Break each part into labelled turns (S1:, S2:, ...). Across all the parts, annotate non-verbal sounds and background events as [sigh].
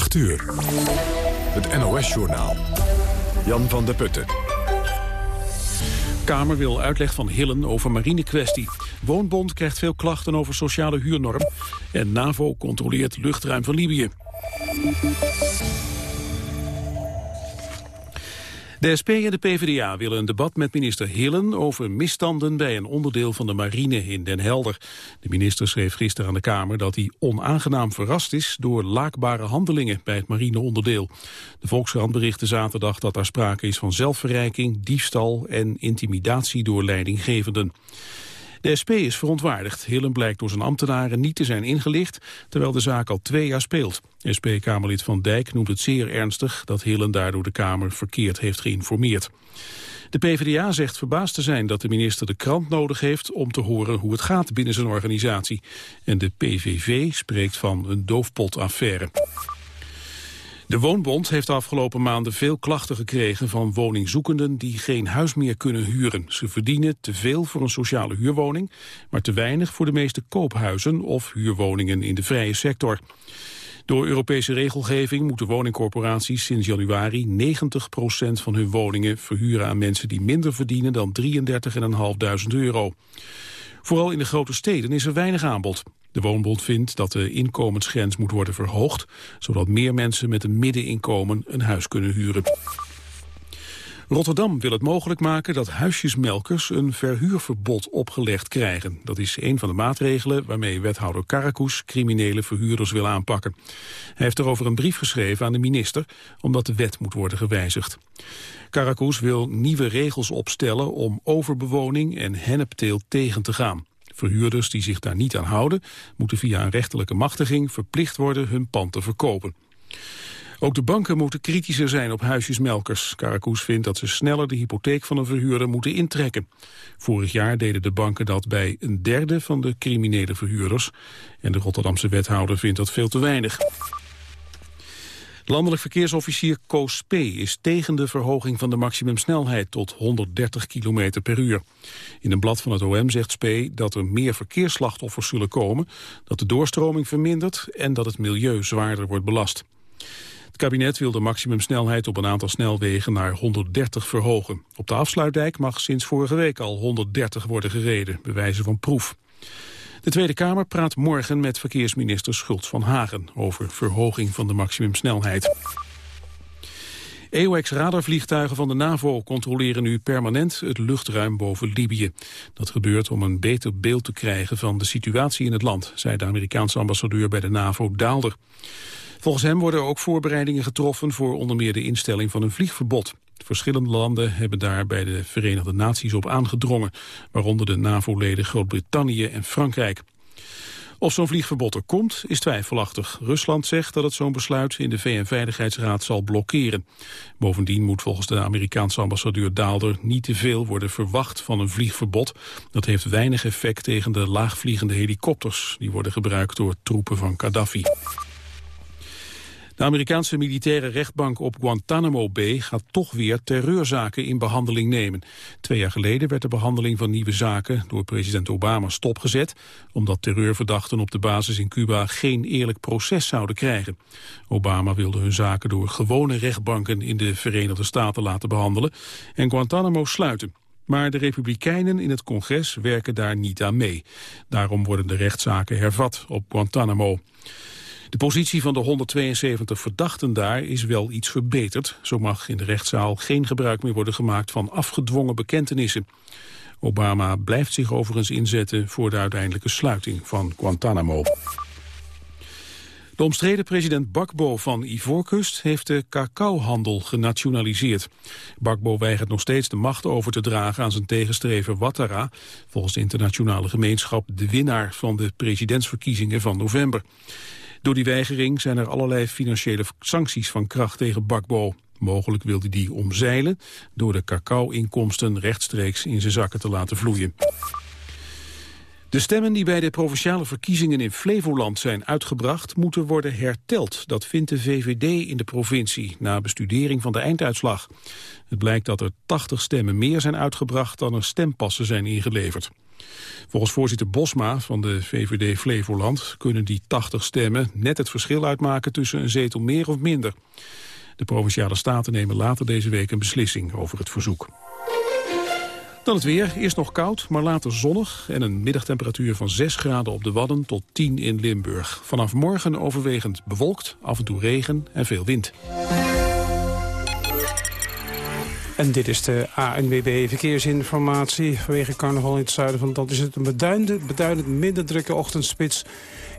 S1: 8 uur. Het NOS-journaal. Jan van der Putten.
S2: Kamer wil uitleg van Hillen over marinekwestie. Woonbond krijgt veel klachten over sociale huurnorm. En NAVO controleert luchtruim van Libië. De SP en de PvdA willen een debat met minister Hillen over misstanden bij een onderdeel van de marine in Den Helder. De minister schreef gisteren aan de Kamer dat hij onaangenaam verrast is door laakbare handelingen bij het marineonderdeel. De Volkskrant berichtte zaterdag dat er sprake is van zelfverrijking, diefstal en intimidatie door leidinggevenden. De SP is verontwaardigd. Hillen blijkt door zijn ambtenaren niet te zijn ingelicht, terwijl de zaak al twee jaar speelt. SP-Kamerlid Van Dijk noemt het zeer ernstig dat Hillen daardoor de Kamer verkeerd heeft geïnformeerd. De PvdA zegt verbaasd te zijn dat de minister de krant nodig heeft om te horen hoe het gaat binnen zijn organisatie. En de PVV spreekt van een doofpotaffaire. De Woonbond heeft de afgelopen maanden veel klachten gekregen van woningzoekenden die geen huis meer kunnen huren. Ze verdienen te veel voor een sociale huurwoning, maar te weinig voor de meeste koophuizen of huurwoningen in de vrije sector. Door Europese regelgeving moeten woningcorporaties sinds januari 90% van hun woningen verhuren aan mensen die minder verdienen dan 33.500 euro. Vooral in de grote steden is er weinig aanbod. De Woonbond vindt dat de inkomensgrens moet worden verhoogd... zodat meer mensen met een middeninkomen een huis kunnen huren. Rotterdam wil het mogelijk maken dat huisjesmelkers een verhuurverbod opgelegd krijgen. Dat is een van de maatregelen waarmee wethouder Karakus criminele verhuurders wil aanpakken. Hij heeft erover een brief geschreven aan de minister, omdat de wet moet worden gewijzigd. Karakus wil nieuwe regels opstellen om overbewoning en hennepteelt tegen te gaan. Verhuurders die zich daar niet aan houden... moeten via een rechterlijke machtiging verplicht worden hun pand te verkopen. Ook de banken moeten kritischer zijn op huisjesmelkers. Karakoes vindt dat ze sneller de hypotheek van een verhuurder moeten intrekken. Vorig jaar deden de banken dat bij een derde van de criminele verhuurders. En de Rotterdamse wethouder vindt dat veel te weinig. Landelijk verkeersofficier Koos P. is tegen de verhoging van de maximumsnelheid tot 130 km per uur. In een blad van het OM zegt P. dat er meer verkeersslachtoffers zullen komen, dat de doorstroming vermindert en dat het milieu zwaarder wordt belast. Het kabinet wil de maximumsnelheid op een aantal snelwegen naar 130 verhogen. Op de afsluitdijk mag sinds vorige week al 130 worden gereden, bewijzen van proef. De Tweede Kamer praat morgen met verkeersminister Schultz van Hagen over verhoging van de maximumsnelheid. EOX-radarvliegtuigen van de NAVO controleren nu permanent het luchtruim boven Libië. Dat gebeurt om een beter beeld te krijgen van de situatie in het land, zei de Amerikaanse ambassadeur bij de NAVO Daalder. Volgens hem worden ook voorbereidingen getroffen voor onder meer de instelling van een vliegverbod. Verschillende landen hebben daar bij de Verenigde Naties op aangedrongen, waaronder de NAVO-leden Groot-Brittannië en Frankrijk. Of zo'n vliegverbod er komt, is twijfelachtig. Rusland zegt dat het zo'n besluit in de VN-veiligheidsraad zal blokkeren. Bovendien moet volgens de Amerikaanse ambassadeur Daalder niet te veel worden verwacht van een vliegverbod. Dat heeft weinig effect tegen de laagvliegende helikopters. Die worden gebruikt door troepen van Gaddafi. De Amerikaanse militaire rechtbank op Guantanamo Bay gaat toch weer terreurzaken in behandeling nemen. Twee jaar geleden werd de behandeling van nieuwe zaken door president Obama stopgezet, omdat terreurverdachten op de basis in Cuba geen eerlijk proces zouden krijgen. Obama wilde hun zaken door gewone rechtbanken in de Verenigde Staten laten behandelen en Guantanamo sluiten. Maar de Republikeinen in het congres werken daar niet aan mee. Daarom worden de rechtszaken hervat op Guantanamo. De positie van de 172 verdachten daar is wel iets verbeterd. Zo mag in de rechtszaal geen gebruik meer worden gemaakt van afgedwongen bekentenissen. Obama blijft zich overigens inzetten voor de uiteindelijke sluiting van Guantanamo. De omstreden president Bakbo van Ivoorkust heeft de cacaohandel genationaliseerd. Bakbo weigert nog steeds de macht over te dragen aan zijn tegenstrever Ouattara, volgens de internationale gemeenschap de winnaar van de presidentsverkiezingen van november. Door die weigering zijn er allerlei financiële sancties van kracht tegen Bakbo. Mogelijk wilde die omzeilen door de cacao-inkomsten rechtstreeks in zijn zakken te laten vloeien. De stemmen die bij de provinciale verkiezingen in Flevoland zijn uitgebracht... moeten worden herteld. Dat vindt de VVD in de provincie na bestudering van de einduitslag. Het blijkt dat er 80 stemmen meer zijn uitgebracht dan er stempassen zijn ingeleverd. Volgens voorzitter Bosma van de VVD Flevoland kunnen die 80 stemmen net het verschil uitmaken tussen een zetel meer of minder. De Provinciale Staten nemen later deze week een beslissing over het verzoek. Dan het weer. Eerst nog koud, maar later zonnig. En een middagtemperatuur van 6 graden op de Wadden tot 10 in Limburg. Vanaf morgen overwegend bewolkt, af en toe regen en veel wind.
S3: En dit is de ANWB Verkeersinformatie. Vanwege carnaval in het zuiden van het is het een beduidend, beduidend minder drukke ochtendspits.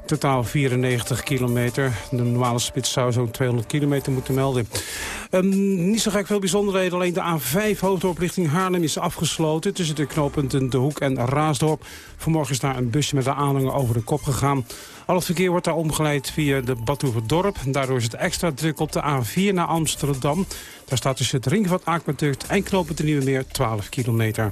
S3: Totaal 94 kilometer. De normale spits zou zo'n 200 kilometer moeten melden. Um, niet zo gek veel bijzonderheden. Alleen de A5 hoofddorp richting Haarlem is afgesloten... tussen de knooppunten De Hoek en Raasdorp. Vanmorgen is daar een busje met de aanhanger over de kop gegaan. Al het verkeer wordt daar omgeleid via de Badhoevedorp. Daardoor is het extra druk op de A4 naar Amsterdam. Daar staat tussen het ringvat Aquaduct en knooppunt de Nieuwe Meer 12 kilometer.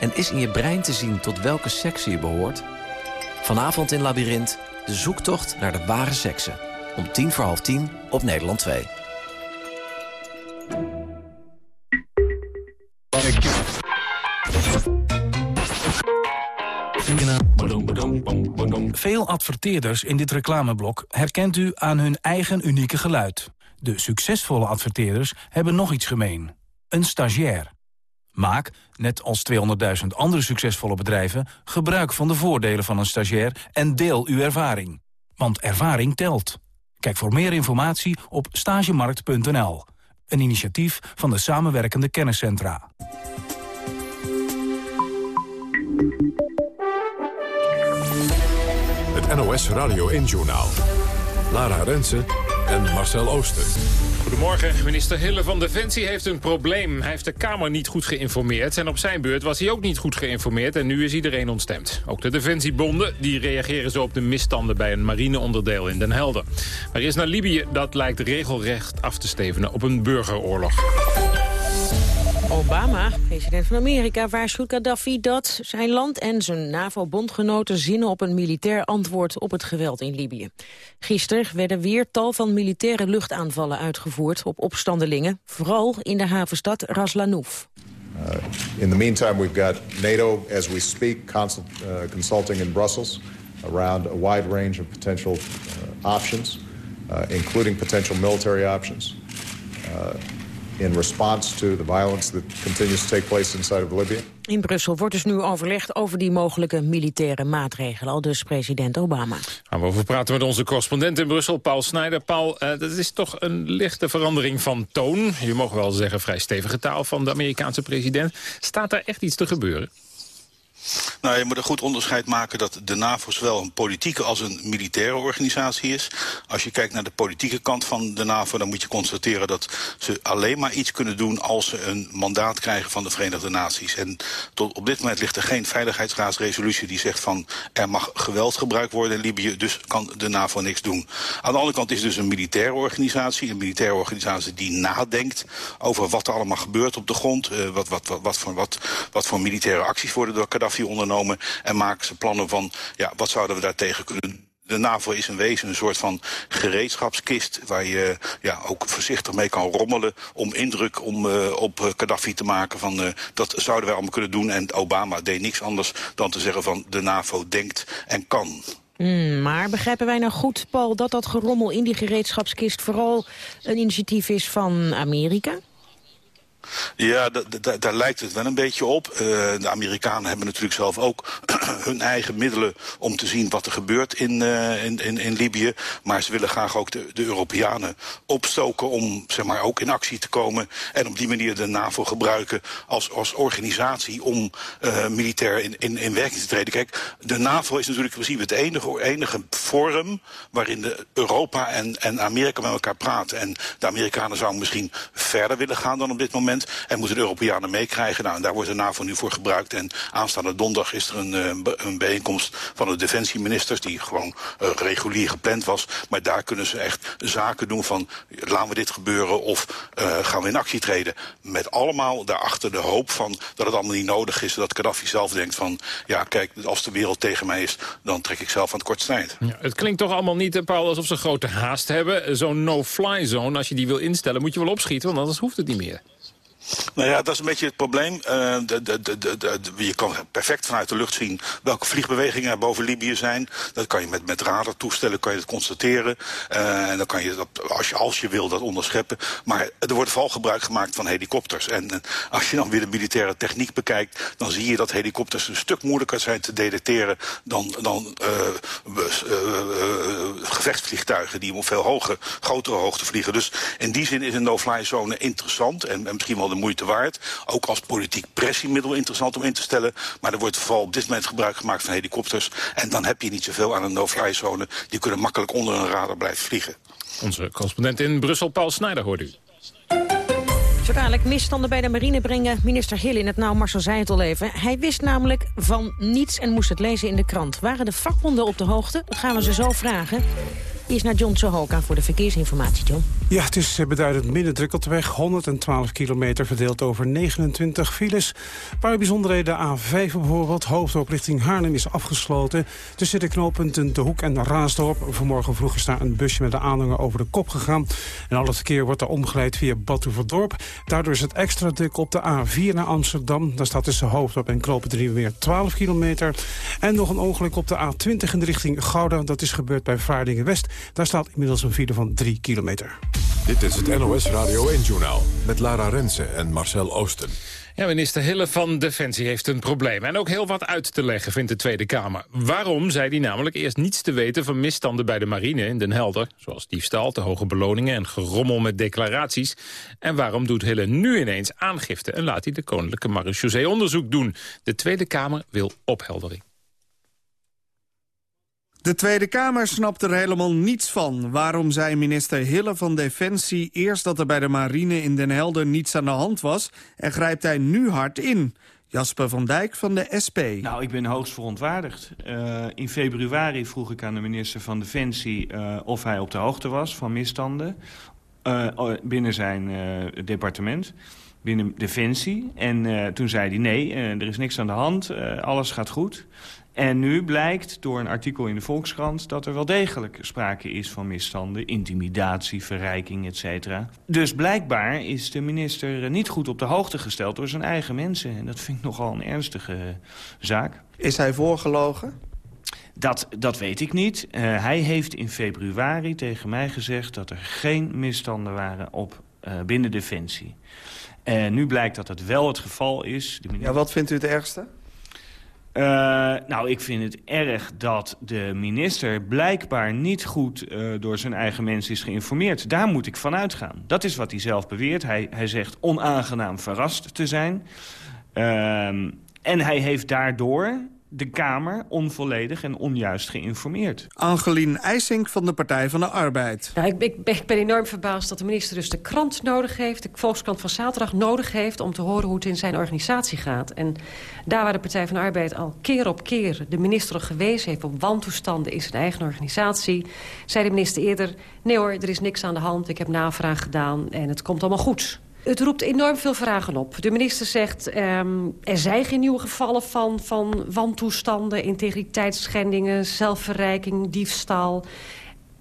S4: En is in je brein te zien tot welke sekse je behoort? Vanavond in Labyrinth, de zoektocht naar de ware sekse. Om tien voor half tien op Nederland 2.
S5: Veel adverteerders in dit reclameblok herkent u aan hun eigen unieke geluid. De succesvolle adverteerders hebben nog iets gemeen. Een stagiair. Maak, net als 200.000 andere succesvolle bedrijven... gebruik van de voordelen van een stagiair en deel uw ervaring. Want ervaring telt. Kijk voor meer informatie op stagemarkt.nl. Een initiatief van de samenwerkende kenniscentra.
S1: Het NOS Radio 1-journaal. Lara Rensen en Marcel Ooster.
S6: Goedemorgen. Minister Hille van Defensie heeft een probleem. Hij heeft de Kamer niet goed geïnformeerd. En op zijn beurt was hij ook niet goed geïnformeerd. En nu is iedereen ontstemd. Ook de defensiebonden die reageren zo op de misstanden... bij een marineonderdeel in Den Helder. Maar eerst naar Libië. Dat lijkt regelrecht af te stevenen op een burgeroorlog.
S7: Obama, president van Amerika, waarschuwt Gaddafi dat zijn land en zijn NAVO-bondgenoten zinnen op een militair antwoord op het geweld in Libië. Gisteren werden weer tal van militaire luchtaanvallen uitgevoerd op opstandelingen, vooral in de havenstad Raslanouf.
S8: Uh, in the meantime, we've got NATO, as we speak, uh, consulting in Brussels around a wide range of potential uh, options, uh, including potential military options. In response to the violence that continues to take place inside of Libya.
S7: In Brussel wordt dus nu overlegd over die mogelijke militaire maatregelen, al dus president Obama.
S6: Gaan we over praten met onze correspondent in Brussel, Paul Snijder. Paul, uh, dat is toch een lichte verandering van toon. Je mag wel zeggen vrij stevige taal van de Amerikaanse president. Staat daar echt iets te gebeuren?
S9: Nou, je moet een goed onderscheid maken dat de NAVO zowel een politieke als een militaire organisatie is. Als je kijkt naar de politieke kant van de NAVO, dan moet je constateren dat ze alleen maar iets kunnen doen als ze een mandaat krijgen van de Verenigde Naties. En tot op dit moment ligt er geen veiligheidsraadsresolutie die zegt van er mag geweld gebruikt worden in Libië, dus kan de NAVO niks doen. Aan de andere kant is dus een militaire organisatie, een militaire organisatie die nadenkt over wat er allemaal gebeurt op de grond, uh, wat, wat, wat, wat, voor, wat, wat voor militaire acties worden door Gaddafi ondernomen en maken ze plannen van ja, wat zouden we daartegen kunnen doen. De NAVO is in wezen een soort van gereedschapskist... waar je ja, ook voorzichtig mee kan rommelen om indruk om, uh, op Gaddafi te maken. Van, uh, dat zouden wij allemaal kunnen doen. En Obama deed niks anders dan te zeggen van de NAVO denkt en kan.
S7: Mm, maar begrijpen wij nou goed, Paul, dat dat gerommel in die gereedschapskist... vooral een initiatief is van Amerika?
S9: Ja, daar lijkt het wel een beetje op. Uh, de Amerikanen hebben natuurlijk zelf ook [clears throat] hun eigen middelen om te zien wat er gebeurt in, uh, in, in, in, Libië. Maar ze willen graag ook de, de Europeanen opstoken om zeg maar, ook in actie te komen. En op die manier de NAVO gebruiken als, als organisatie om uh, militair in, in, in werking te treden. Kijk, de NAVO is natuurlijk in principe het enige, enige forum waarin de Europa en, en Amerika met elkaar praten. En de Amerikanen zouden misschien verder willen gaan dan op dit moment. En moeten de Europeanen meekrijgen. Nou, en daar wordt de NAVO nu voor gebruikt. En aanstaande donderdag is er een, eh, een bijeenkomst van de defensieministers... die gewoon uh, regulier gepland was. Maar daar kunnen ze echt zaken doen van... laten we dit gebeuren of uh, gaan we in actie treden. Met allemaal daarachter de hoop van dat het allemaal niet nodig is. Dat Gaddafi zelf denkt van... ja, kijk, als de wereld tegen mij is... dan trek ik zelf aan het kortste eind.
S6: Ja, het klinkt toch allemaal niet, Paul, alsof ze grote haast hebben. Zo'n no-fly zone, als je die wil instellen, moet je wel opschieten... want anders hoeft het niet meer.
S9: Nou ja, dat is een beetje het probleem. Uh, de, de, de, je kan perfect vanuit de lucht zien welke vliegbewegingen er boven Libië zijn. Dat kan je met, met radartoestellen kan je dat constateren. Uh, en dan kan je dat, als je, als je wil, dat onderscheppen. Maar er wordt vooral gebruik gemaakt van helikopters. En, en als je dan weer de militaire techniek bekijkt... dan zie je dat helikopters een stuk moeilijker zijn te detecteren... dan, dan gevechtsvliegtuigen die op veel hoger, grotere hoogte vliegen. Dus in die zin is een no-fly zone interessant en, en misschien wel de moeite waard. Ook als politiek pressiemiddel interessant om in te stellen. Maar er wordt vooral op dit moment gebruik gemaakt van helikopters. En dan heb je niet zoveel aan een no-fly zone. Die kunnen makkelijk onder een radar blijven vliegen.
S6: Onze correspondent in Brussel, Paul Snijder, hoort u.
S7: Zo dadelijk misstanden bij de marine brengen minister Hill in het nou. Marcel zei het al even. Hij wist namelijk van niets en moest het lezen in de krant. Waren de vakbonden op de hoogte? Dat gaan we ze zo vragen. Eerst naar John Sohoka voor de verkeersinformatie, John.
S3: Ja, het is eh, beduidend minder druk op de weg. 112 kilometer verdeeld over 29 files. Een paar bijzonderheden. A5 bijvoorbeeld. Hoofdop richting Haarlem is afgesloten. Tussen de knooppunten De Hoek en Raasdorp. Vanmorgen vroeg is daar een busje met de aanhanger over de kop gegaan. En al het verkeer wordt er omgeleid via Batuverdorp. Daardoor is het extra druk op de A4 naar Amsterdam. Daar staat tussen Hoofdop en knooppunt weer 12 kilometer. En nog een ongeluk op de A20 in de richting Gouda. Dat is gebeurd bij Vaardingen-West. Daar staat inmiddels een file van 3 kilometer.
S1: Dit is het NOS Radio 1-journaal met Lara Rensen en Marcel Oosten.
S6: Ja, minister Hille van Defensie heeft een probleem. En ook heel wat uit te leggen, vindt de Tweede Kamer. Waarom zei hij namelijk eerst niets te weten van misstanden bij de marine in Den Helder... zoals diefstal, te hoge beloningen en gerommel met declaraties? En waarom doet Hille nu ineens aangifte en laat hij de Koninklijke Marechaussee onderzoek doen? De Tweede Kamer wil opheldering.
S10: De Tweede Kamer snapt er helemaal niets van. Waarom zei minister Hille van Defensie eerst dat er bij de marine in Den Helder niets aan de hand was... en grijpt hij nu hard in? Jasper van Dijk van de SP.
S11: Nou, ik ben hoogst verontwaardigd. Uh, in februari vroeg ik aan de minister van Defensie... Uh, of hij op de hoogte was van misstanden uh, binnen zijn departement binnen Defensie. En toen zei hij nee, er is niks aan de hand, alles gaat goed. En nu blijkt door een artikel in de Volkskrant... dat er wel degelijk sprake is van misstanden, intimidatie, verrijking, etc. Dus blijkbaar is de minister niet goed op de hoogte gesteld door zijn eigen mensen. En dat vind ik nogal een ernstige zaak.
S10: Is hij voorgelogen?
S11: Dat, dat weet ik niet. Uh, hij heeft in februari tegen mij gezegd dat er geen misstanden waren op uh, binnen Defensie. En nu blijkt dat het wel het geval is.
S10: De minister... Ja, wat vindt u het ergste?
S11: Uh, nou, ik vind het erg dat de minister blijkbaar niet goed uh, door zijn eigen mensen is geïnformeerd. Daar moet ik van uitgaan. Dat is wat hij zelf beweert. Hij, hij zegt onaangenaam verrast te zijn. Uh, en hij heeft daardoor de Kamer onvolledig en onjuist geïnformeerd.
S10: Angelien IJsink van de Partij van de Arbeid.
S12: Nou, ik, ik, ik, ben enorm verbaasd dat de minister dus de krant nodig heeft... de Volkskrant van zaterdag nodig heeft... om te horen hoe het in zijn organisatie gaat. En daar waar de Partij van de Arbeid al keer op keer... de minister gewezen heeft op wantoestanden in zijn eigen organisatie... zei de minister eerder, nee hoor, er is niks aan de hand... ik heb navraag gedaan en het komt allemaal goed. Het roept enorm veel vragen op. De minister zegt, um, er zijn geen nieuwe gevallen van, van wantoestanden... integriteitsschendingen, zelfverrijking, diefstal.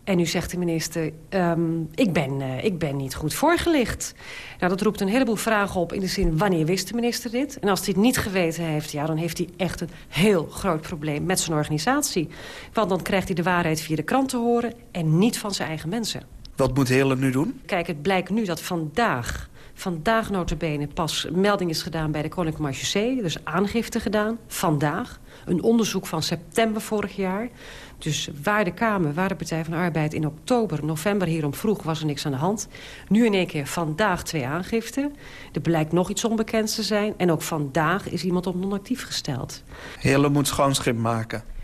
S12: En nu zegt de minister, um, ik, ben, uh, ik ben niet goed voorgelicht. Nou, dat roept een heleboel vragen op in de zin... wanneer wist de minister dit? En als hij het niet geweten heeft... ja, dan heeft hij echt een heel groot probleem met zijn organisatie. Want dan krijgt hij de waarheid via de krant te horen... en niet van zijn eigen mensen.
S10: Wat moet Helen nu doen?
S12: Kijk, het blijkt nu dat vandaag Vandaag notabene pas melding is gedaan bij de Koninklijke Marchusee. Dus aangifte gedaan, vandaag. Een onderzoek van september vorig jaar. Dus waar de Kamer, waar de Partij van de Arbeid in oktober, november hierom vroeg... was er niks aan de hand. Nu in één keer vandaag twee aangiften. Er blijkt nog iets onbekends te zijn. En ook vandaag is iemand op non-actief gesteld.
S10: Hele moet schoonschip maken.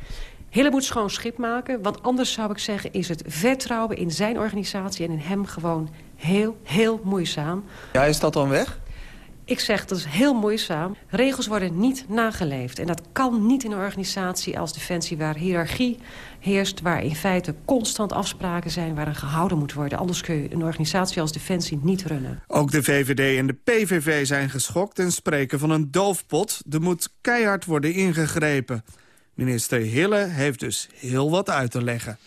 S12: Hille moet schoon schip maken. Want anders zou ik zeggen is het vertrouwen in zijn organisatie... en in hem gewoon heel, heel moeizaam.
S10: Ja, is dat dan weg?
S12: Ik zeg, dat is heel moeizaam. Regels worden niet nageleefd. En dat kan niet in een organisatie als Defensie... waar hiërarchie heerst, waar in feite constant afspraken zijn... waar er gehouden moet worden. Anders kun je een organisatie als Defensie niet runnen.
S10: Ook de VVD en de PVV zijn geschokt en spreken van een doofpot. Er moet keihard worden ingegrepen. Minister Hille heeft dus heel wat uit te leggen.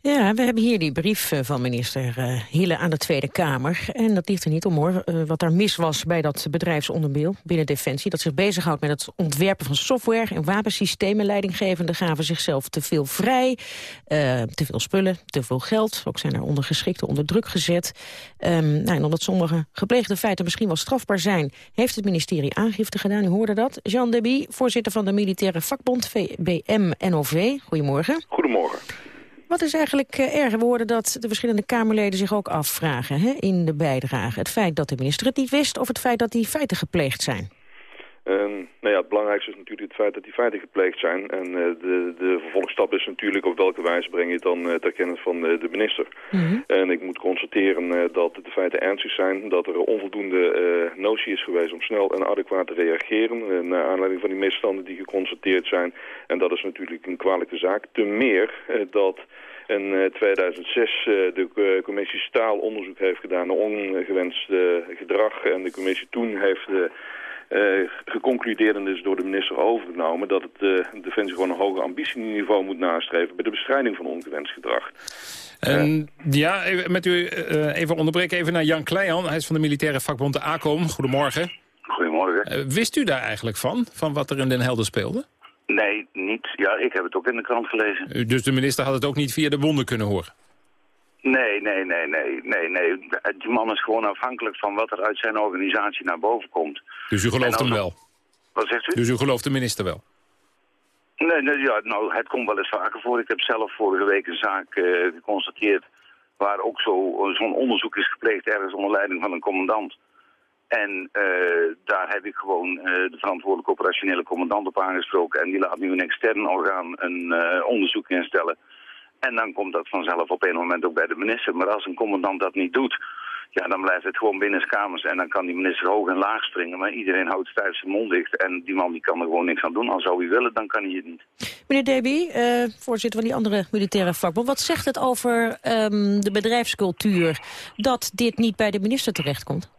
S7: Ja, we hebben hier die brief eh, van minister uh, Hille aan de Tweede Kamer. En dat ligt er niet om hoor, uh, wat daar mis was bij dat bedrijfsonderdeel binnen Defensie. Dat zich bezighoudt met het ontwerpen van software en wapensystemen. Leidinggevenden gaven zichzelf te veel vrij, te veel spullen, te veel geld. Ook zijn er ondergeschikten onder druk gezet. Um, nou, en omdat sommige gepleegde feiten misschien wel strafbaar zijn... heeft het ministerie aangifte gedaan, u hoorde dat. Jean Deby, voorzitter van de militaire vakbond VBM-NOV. Goedemorgen.
S13: Goedemorgen.
S7: Wat is eigenlijk uh, erg? We hoorden dat de verschillende Kamerleden zich ook afvragen hè, in de bijdrage. Het feit dat de minister het niet wist of het feit dat die feiten gepleegd zijn?
S13: Um, nou ja, het belangrijkste is natuurlijk het feit dat die feiten gepleegd zijn. En uh, de, de vervolgstap is natuurlijk op welke wijze breng je het dan uh, ter kennis van uh, de minister. Mm -hmm. En ik moet constateren dat de feiten ernstig zijn. Dat er onvoldoende notie is geweest om snel en adequaat te reageren. naar aanleiding van die misstanden die geconstateerd zijn. En dat is natuurlijk een kwalijke zaak. Te meer dat in 2006 de commissie Staal onderzoek heeft gedaan naar ongewenst gedrag. En de commissie toen heeft uh, geconcludeerd en is door de minister overgenomen... dat het uh, Defensie gewoon een hoger ambitieniveau moet nastreven... bij de bestrijding van ongewenst gedrag.
S6: En, ja, even, met u uh, even onderbreken even naar Jan Kleijan. Hij is van de militaire vakbond de ACOM. Goedemorgen.
S14: Goedemorgen.
S6: wist u daar eigenlijk van, van wat er in Den Helder speelde?
S14: Nee, niet. Ja, ik heb het ook in de krant gelezen.
S6: Dus de minister had het ook niet via de bonden kunnen horen?
S14: Nee, nee, nee, nee, nee, nee. Die man is gewoon afhankelijk van wat er uit zijn organisatie naar boven komt.
S6: Dus u gelooft hem wel?
S14: Wat zegt u?
S6: Dus u gelooft de minister wel?
S14: Nee, nee ja, nou, het komt wel eens vaker voor. Ik heb zelf vorige week een zaak uh, geconstateerd waar ook zo'n zo onderzoek is gepleegd ergens onder leiding van een commandant. En uh, daar heb ik gewoon uh, de verantwoordelijke operationele commandant op aangesproken. En die laat nu een extern orgaan een onderzoek instellen. En dan komt dat vanzelf op een moment ook bij de minister. Maar als een commandant dat niet doet, ja, dan blijft het gewoon binnenskamers. En dan kan die minister hoog en laag springen. Maar iedereen houdt stijf zijn mond dicht. En die man die kan er gewoon niks aan doen. Al zou hij willen, dan kan hij het niet.
S7: Meneer Deby, uh, voorzitter van die andere militaire vakbond. Wat zegt het over um, de bedrijfscultuur dat dit niet bij de minister terechtkomt?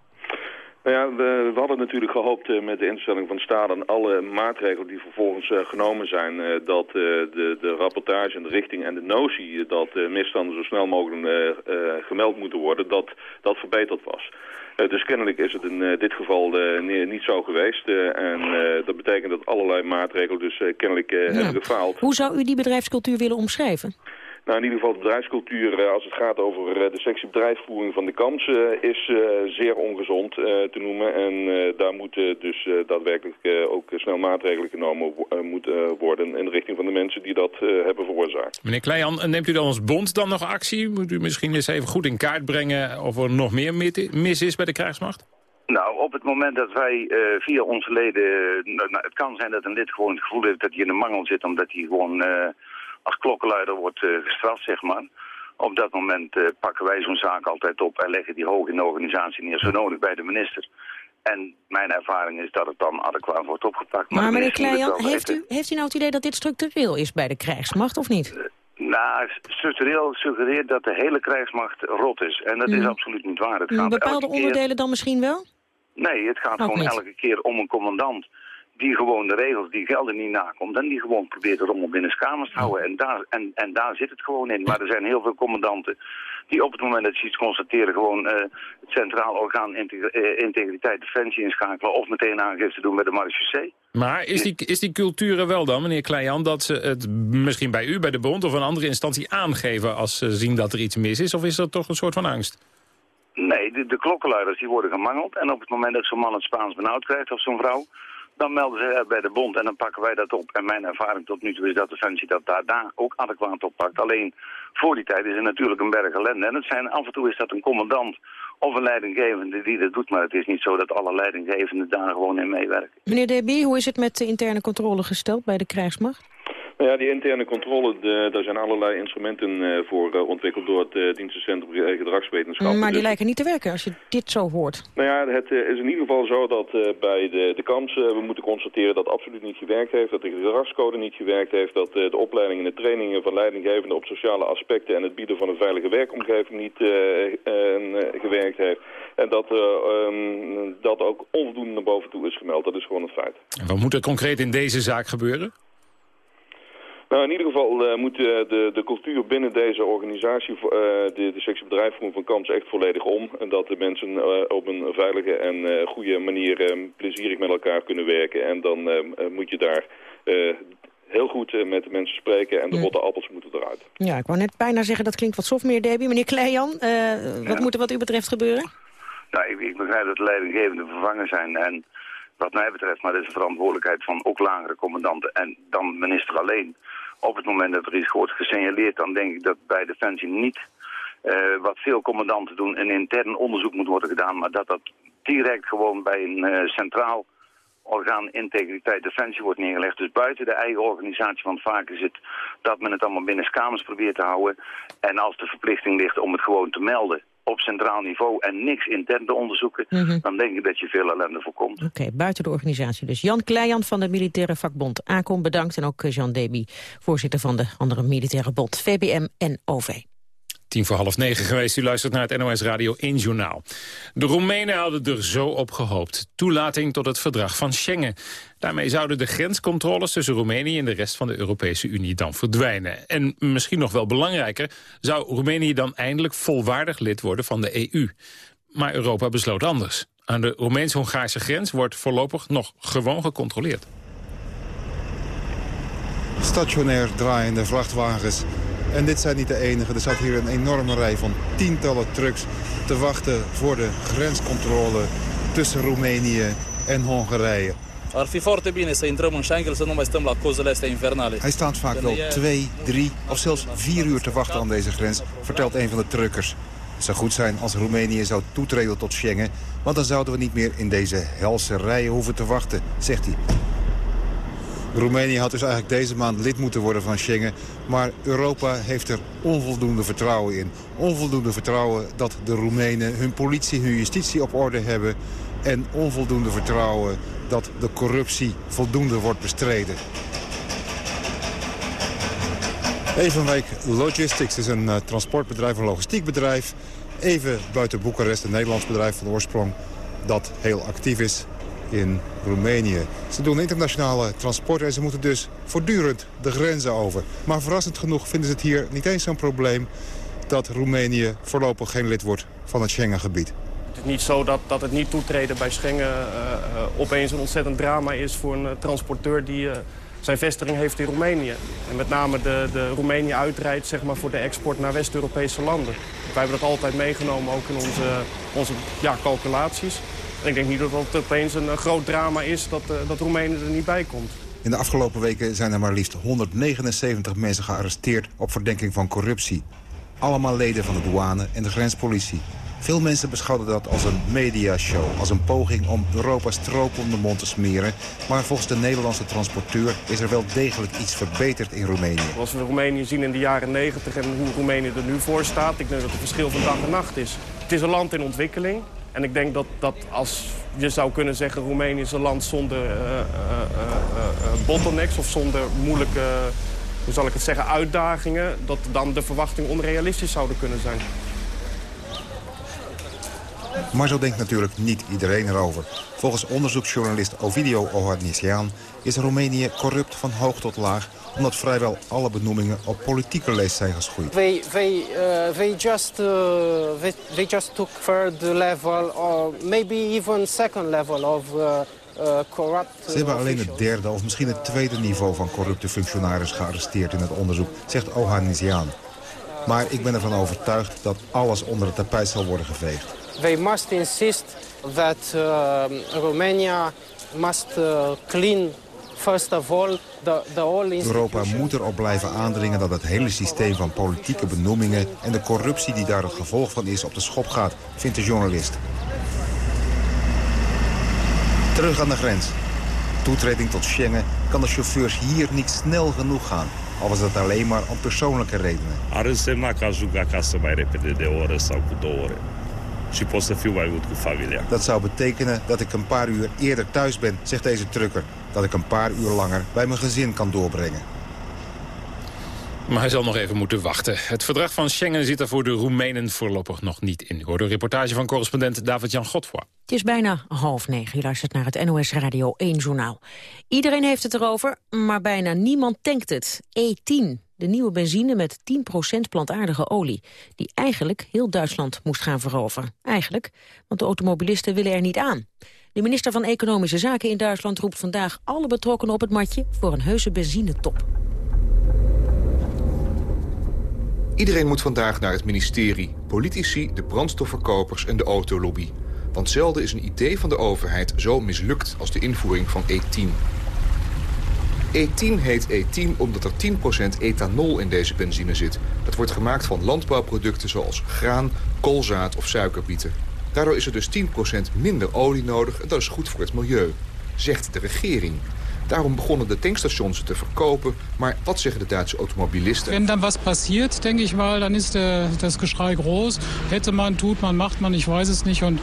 S13: Nou ja, we, we, hadden natuurlijk gehoopt uh, met de instelling van staat en alle maatregelen die vervolgens uh, genomen zijn, uh, dat de, de rapportage en de richting en de notie dat misstanden zo snel mogelijk gemeld moeten worden, dat dat verbeterd was. dus kennelijk is het in dit geval niet zo geweest. en dat betekent dat allerlei maatregelen dus kennelijk hebben gefaald.
S7: Hoe zou u die bedrijfscultuur willen omschrijven?
S13: Nou, in ieder geval de bedrijfscultuur, eh, als het gaat over eh, de sectie bedrijfsvoering van de kans, eh, is zeer ongezond te noemen. En daar moeten dus daadwerkelijk ook snel maatregelen genomen moeten worden in de richting van de mensen die dat hebben veroorzaakt.
S6: Meneer Kleijan, neemt u dan als bond dan nog actie? Moet u misschien eens even goed in kaart brengen of er nog meer mis is bij de krijgsmacht?
S14: Nou, op het moment dat wij uh, via onze leden... Nou, het kan zijn dat een lid gewoon het gevoel heeft dat hij in de mangel zit... omdat hij gewoon uh, als klokkenluider wordt uh, gestraft, zeg maar. Op dat moment uh, pakken wij zo'n zaak altijd op en leggen die hoog in de organisatie neer, zo nodig bij de minister. En mijn ervaring is dat het dan adequaat wordt opgepakt.
S7: Maar, maar meneer Kleijan, heeft u, heeft u nou het idee dat dit structureel is bij de krijgsmacht, of niet? Uh,
S14: nou, structureel suggereert dat de hele krijgsmacht rot is. En dat is absoluut niet waar. Het
S7: gaat Bepaalde onderdelen dan misschien wel?
S14: Nee, het gaat Ook gewoon niet. elke keer om een commandant die gewoon de regels die gelden niet nakomt... en die gewoon probeert de rommel binnen kamers te houden. En daar, en, en daar zit het gewoon in. Maar er zijn heel veel commandanten die op het moment dat ze iets constateren... gewoon uh, het Centraal Orgaan uh, Integriteit Defensie inschakelen... of meteen aangifte doen bij de marechaussee.
S6: Maar is die, is die cultuur er wel dan, meneer Kleijan... dat ze het misschien bij u, bij de bond of een andere instantie aangeven... als ze zien dat er iets mis is? Of is dat toch een soort van angst?
S14: Nee, de, de klokkenluiders die worden gemangeld. En op het moment dat zo'n man het Spaans benauwd krijgt of zo'n vrouw dan melden ze bij de bond en dan pakken wij dat op. En mijn ervaring tot nu toe is dat de Defensie dat daar, ook adequaat oppakt. Alleen voor die tijd is er natuurlijk een berg ellende. En het zijn, af en toe is dat een commandant of een leidinggevende die dat doet. Maar het is niet zo dat alle leidinggevenden daar gewoon in meewerken.
S7: Meneer Deby, hoe is het met de interne controle gesteld bij de krijgsmacht?
S13: Nou ja, die interne controle, de, daar zijn allerlei instrumenten uh, voor uh, ontwikkeld door het uh, dienstencentrum gedragswetenschap.
S7: Maar die dus... lijken niet te werken als je dit zo hoort.
S13: Nou ja, het is in ieder geval zo dat bij de, de KAMS we moeten constateren dat absoluut niet gewerkt heeft, dat de gedragscode niet gewerkt heeft, dat de opleidingen en de trainingen van leidinggevenden op sociale aspecten en het bieden van een veilige werkomgeving niet gewerkt heeft. En dat um, dat ook onvoldoende naar boven toe is gemeld. Dat is gewoon een feit.
S6: En wat moet er concreet in deze zaak gebeuren?
S13: Nou, in ieder geval uh, moet uh, de, de cultuur binnen deze organisatie, uh, de, de sectie bedrijfsvoering van Kamps, echt volledig om. En dat de mensen op een veilige en goede manier plezierig met elkaar kunnen werken. En dan moet je daar heel goed met de mensen spreken en de rotte appels moeten eruit.
S7: Ja, ik wou net bijna zeggen, dat klinkt wat soft meer, Debbie. Meneer Kleijan, wat ja. moet er wat u betreft gebeuren?
S14: Nou, ik, ik begrijp dat de leidinggevenden vervangen zijn en wat mij betreft, maar dat is de verantwoordelijkheid van ook lagere commandanten en dan minister alleen op het moment dat er iets wordt gesignaleerd, dan denk ik dat bij Defensie niet, uh, wat veel commandanten doen, een intern onderzoek moet worden gedaan, maar dat dat direct gewoon bij een uh, centraal orgaan integriteit defensie wordt neergelegd. Dus buiten de eigen organisatie van het vaker zit dat men het allemaal binnen kamers probeert te houden. En als de verplichting ligt om het gewoon te melden op centraal niveau en niks intern te onderzoeken, mm -hmm. dan denk ik dat je veel ellende voorkomt.
S7: Oké, okay, buiten de organisatie dus. Jan Kleijan van de militaire vakbond ACOM bedankt en ook Jean Deby, voorzitter van de andere militaire bond VBM en OV.
S6: Tien voor half negen geweest. U luistert naar het NOS Radio 1 Journaal. De Roemenen hadden er zo op gehoopt. Toelating tot het verdrag van Schengen. Daarmee zouden de grenscontroles tussen Roemenië en de rest van de Europese Unie dan verdwijnen. En misschien nog wel belangrijker, zou Roemenië dan eindelijk volwaardig lid worden van de EU. Maar Europa besloot anders. Aan de Roemeens-Hongaarse grens wordt voorlopig nog gewoon gecontroleerd.
S15: Stationair draaiende vrachtwagens en dit zijn niet de enige. Er staat hier een enorme rij van tientallen trucks te wachten voor de grenscontrole tussen Roemenië en Hongarije.
S16: Ar fi foarte bine să intrăm în Schengen, să nu mai stăm la cozele astea infernale.
S15: Hij staat vaak wel twee, drie of zelfs vier uur te wachten aan deze grens, vertelt een van de truckers. Het zou goed zijn als Roemenië zou toetreden tot Schengen, want dan zouden we niet meer in deze helse rijen hoeven te wachten, zegt hij. Roemenië had dus eigenlijk deze maand lid moeten worden van Schengen. Maar Europa heeft er onvoldoende vertrouwen in. Onvoldoende vertrouwen dat de Roemenen hun politie, hun justitie op orde hebben. En onvoldoende vertrouwen dat de corruptie voldoende wordt bestreden. Evenwijk Logistics is een uh, transportbedrijf, een logistiekbedrijf. Even buiten Boekarest, een Nederlands bedrijf van oorsprong dat heel actief is in Roemenië. Ze doen internationale transport en ze moeten dus voortdurend de grenzen over. Maar verrassend genoeg vinden ze het hier niet eens zo'n probleem... dat Roemenië voorlopig geen lid wordt van het Schengengebied.
S17: Het is niet zo dat, dat het niet toetreden bij Schengen uh, uh, opeens een ontzettend drama is... voor een uh, transporteur die zijn vestiging heeft in Roemenië. En met name de, de Roemenië uitrijdt zeg maar, voor de export naar West-Europese landen. Wij hebben dat altijd meegenomen, ook in onze, onze ja, calculaties. Ik denk niet dat het opeens een groot drama is dat, uh, dat Roemenië er niet bij komt.
S15: In de afgelopen weken zijn er maar liefst 179 mensen gearresteerd op verdenking van corruptie. Allemaal leden van de douane en de grenspolitie. Veel mensen beschouwen dat als een mediashow, als een poging om Europa stroop om de mond te smeren. Maar volgens de Nederlandse transporteur is er wel degelijk iets verbeterd in Roemenië.
S17: Als we Roemenië zien in de jaren 90 en hoe Roemenië er nu voor staat, ik denk dat het verschil van dag en nacht is. Het is een land in ontwikkeling. En ik denk dat, dat als je zou kunnen zeggen... Roemenië is een land zonder uh, bottlenecks of zonder moeilijke hoe zal ik het zeggen, uitdagingen... dat dan de verwachtingen onrealistisch zouden kunnen zijn.
S15: Maar zo denkt natuurlijk niet iedereen erover. Volgens onderzoeksjournalist Ovidio Ohanisian is Roemenië corrupt van hoog tot laag omdat vrijwel alle benoemingen op politieke leest zijn geschoeid.
S18: They, they, uh, they, just, uh, they, they just took third level or maybe even second level of uh, uh corrupt...
S15: Ze hebben alleen het derde of misschien het tweede niveau van corrupte functionaris gearresteerd in het onderzoek, zegt Ohanisian. Maar ik ben ervan overtuigd dat alles onder het tapijt zal worden geveegd.
S18: They must insist that uh, Romania must uh, clean first of all the, the whole
S15: Europa moet erop blijven aandringen dat het hele systeem van politieke benoemingen en de corruptie die daar het gevolg van is op de schop gaat, vindt de journalist. Terug aan de grens. toetreding tot Schengen kan de chauffeurs hier niet snel genoeg gaan. Al was het alleen maar om persoonlijke redenen.
S19: Ar însemna că ajung acasă mai repede de o oră sau cu două ore. Și pot să fiu mai mult cu familia.
S15: Dat zou betekenen dat ik een paar uur eerder thuis ben, zegt deze trucker. Dat ik een paar uur langer bij mijn gezin kan doorbrengen.
S6: Maar hij zal nog even moeten wachten. Het verdrag van Schengen zit er voor de Roemenen voorlopig nog niet in. Hoor de reportage van correspondent David-Jan Godfroy.
S7: Het is bijna half negen. Je luistert naar het NOS Radio 1 journaal. Iedereen heeft het erover, maar bijna niemand tankt het. E10, de nieuwe benzine met 10% plantaardige olie... die eigenlijk heel Duitsland moest gaan veroveren. Eigenlijk, want de automobilisten willen er niet aan. De minister van Economische Zaken in Duitsland roept vandaag alle betrokkenen op het matje... voor een heuse benzinetop.
S20: Iedereen moet vandaag naar het ministerie. Politici, de brandstofverkopers en de autolobby. Want zelden is een idee van de overheid zo mislukt als de invoering van E10. E10 heet E10 omdat er 10% ethanol in deze benzine zit. Dat wordt gemaakt van landbouwproducten zoals graan, koolzaad of suikerbieten. Daardoor is er dus 10% minder olie nodig en dat is goed voor het milieu, zegt de regering. Daarom begonnen de tankstations het te verkopen. Maar wat zeggen de Duitse automobilisten?
S21: Wenn dann was passiert, denke ich mal, dann ist äh, das Geschrei groß. Hätte man, tut man, macht man, ich weiß es nicht. Und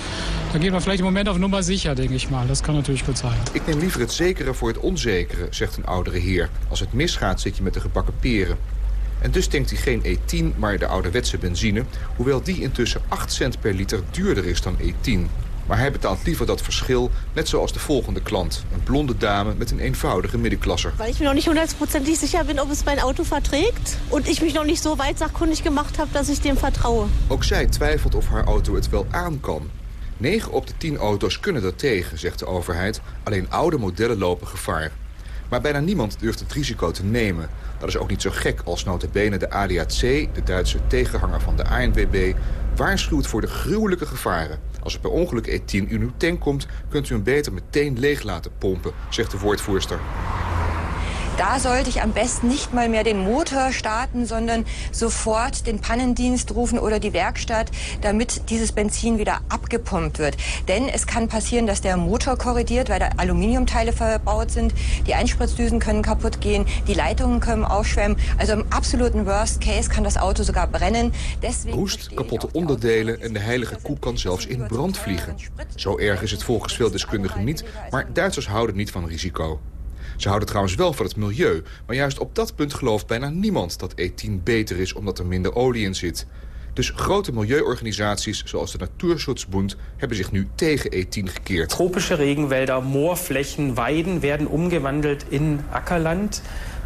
S21: da geht man vielleicht im Moment auf Nummer sicher, denke ich mal. Das kann natürlich gut sein.
S20: Ik neem liever het zekere voor het onzekere, zegt een oudere heer. Als het misgaat zit je met de gebakken peren. En dus tankt hij geen E10, maar de ouderwetse benzine... hoewel die intussen 8 cent per liter duurder is dan E10. Maar hij betaalt liever dat verschil, net zoals de volgende klant. Een blonde dame met een eenvoudige middenklasser.
S22: Weil ich mir noch nicht hundertprozentig sicher bin, ob es mein Auto verträgt. Und ich mich noch nicht so weit sachkundig gemacht habe, dass ich dem vertraue.
S20: Ook zij twijfelt of haar auto het wel aan kan. 9 op de 10 auto's kunnen er tegen, zegt de overheid. Alleen oude modellen lopen gevaar. Maar bijna niemand durft het risico te nemen. Dat is ook niet zo gek als notabene de ADAC, de Duitse tegenhanger van de ANWB... waarschuwt voor de gruwelijke gevaren. Als er per ongeluk E10 in uw tank komt, kunt u hem beter meteen leeg laten pompen, zegt de woordvoerster.
S23: Da sollte ich am besten nicht mal mehr den Motor starten, sondern sofort den Pannendienst rufen oder die Werkstatt, damit dieses Benzin wieder abgepumpt wird. Denn es kann passieren, dass der Motor korrigiert, weil da Aluminiumteile verbaut sind. Die Einspritzdüsen können kaputt gehen, die Leitungen können aufschwemmen. Also im absoluten Worst Case kann das Auto sogar brennen. Deswegen
S20: Roest, kapotte onderdelen en de heilige koe kan zelfs in brand vliegen. Zo erg is het volgens veel deskundigen niet, maar Duitsers houden niet van risico. Ze houden trouwens wel van het milieu. Maar juist op dat punt gelooft bijna niemand dat E10 beter is omdat er minder olie in zit. Dus grote milieuorganisaties zoals de Natuurschutzbund hebben zich nu tegen E10 gekeerd.
S24: Tropische Regenwälder, Moorflächen, Weiden werden umgewandelt in Ackerland.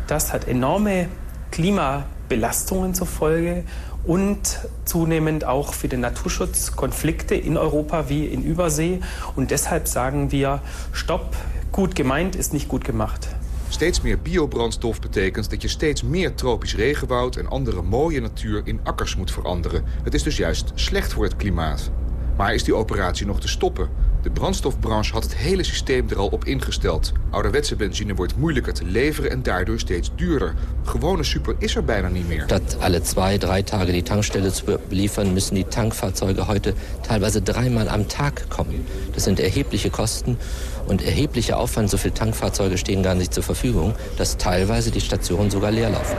S24: Das hat enorme Klimabelastungen zur Folge und zunehmend auch für den Naturschutz Konflikte in Europa wie in Übersee. Und deshalb sagen wir, stopp, gut gemeint ist nicht gut gemacht.
S20: Steeds meer biobrandstof betekent dat je steeds meer tropisch regenwoud en andere mooie natuur in akkers moet veranderen. Het is dus juist slecht voor het klimaat. Maar is die operatie nog te stoppen? De brandstofbranche had het hele systeem er al op ingesteld. Ouderwetse benzine wordt moeilijker te leveren en daardoor steeds duurder. Gewone super is er bijna niet meer.
S25: Statt alle zwei, drei Tage die Tankstelle zu beliefern, müssen die Tankfahrzeuge heute teilweise dreimal am Tag kommen. Das sind erhebliche Kosten und erheblicher Aufwand. So viele Tankfahrzeuge stehen gar nicht zur Verfügung, dass teilweise die Stationen sogar leer laufen.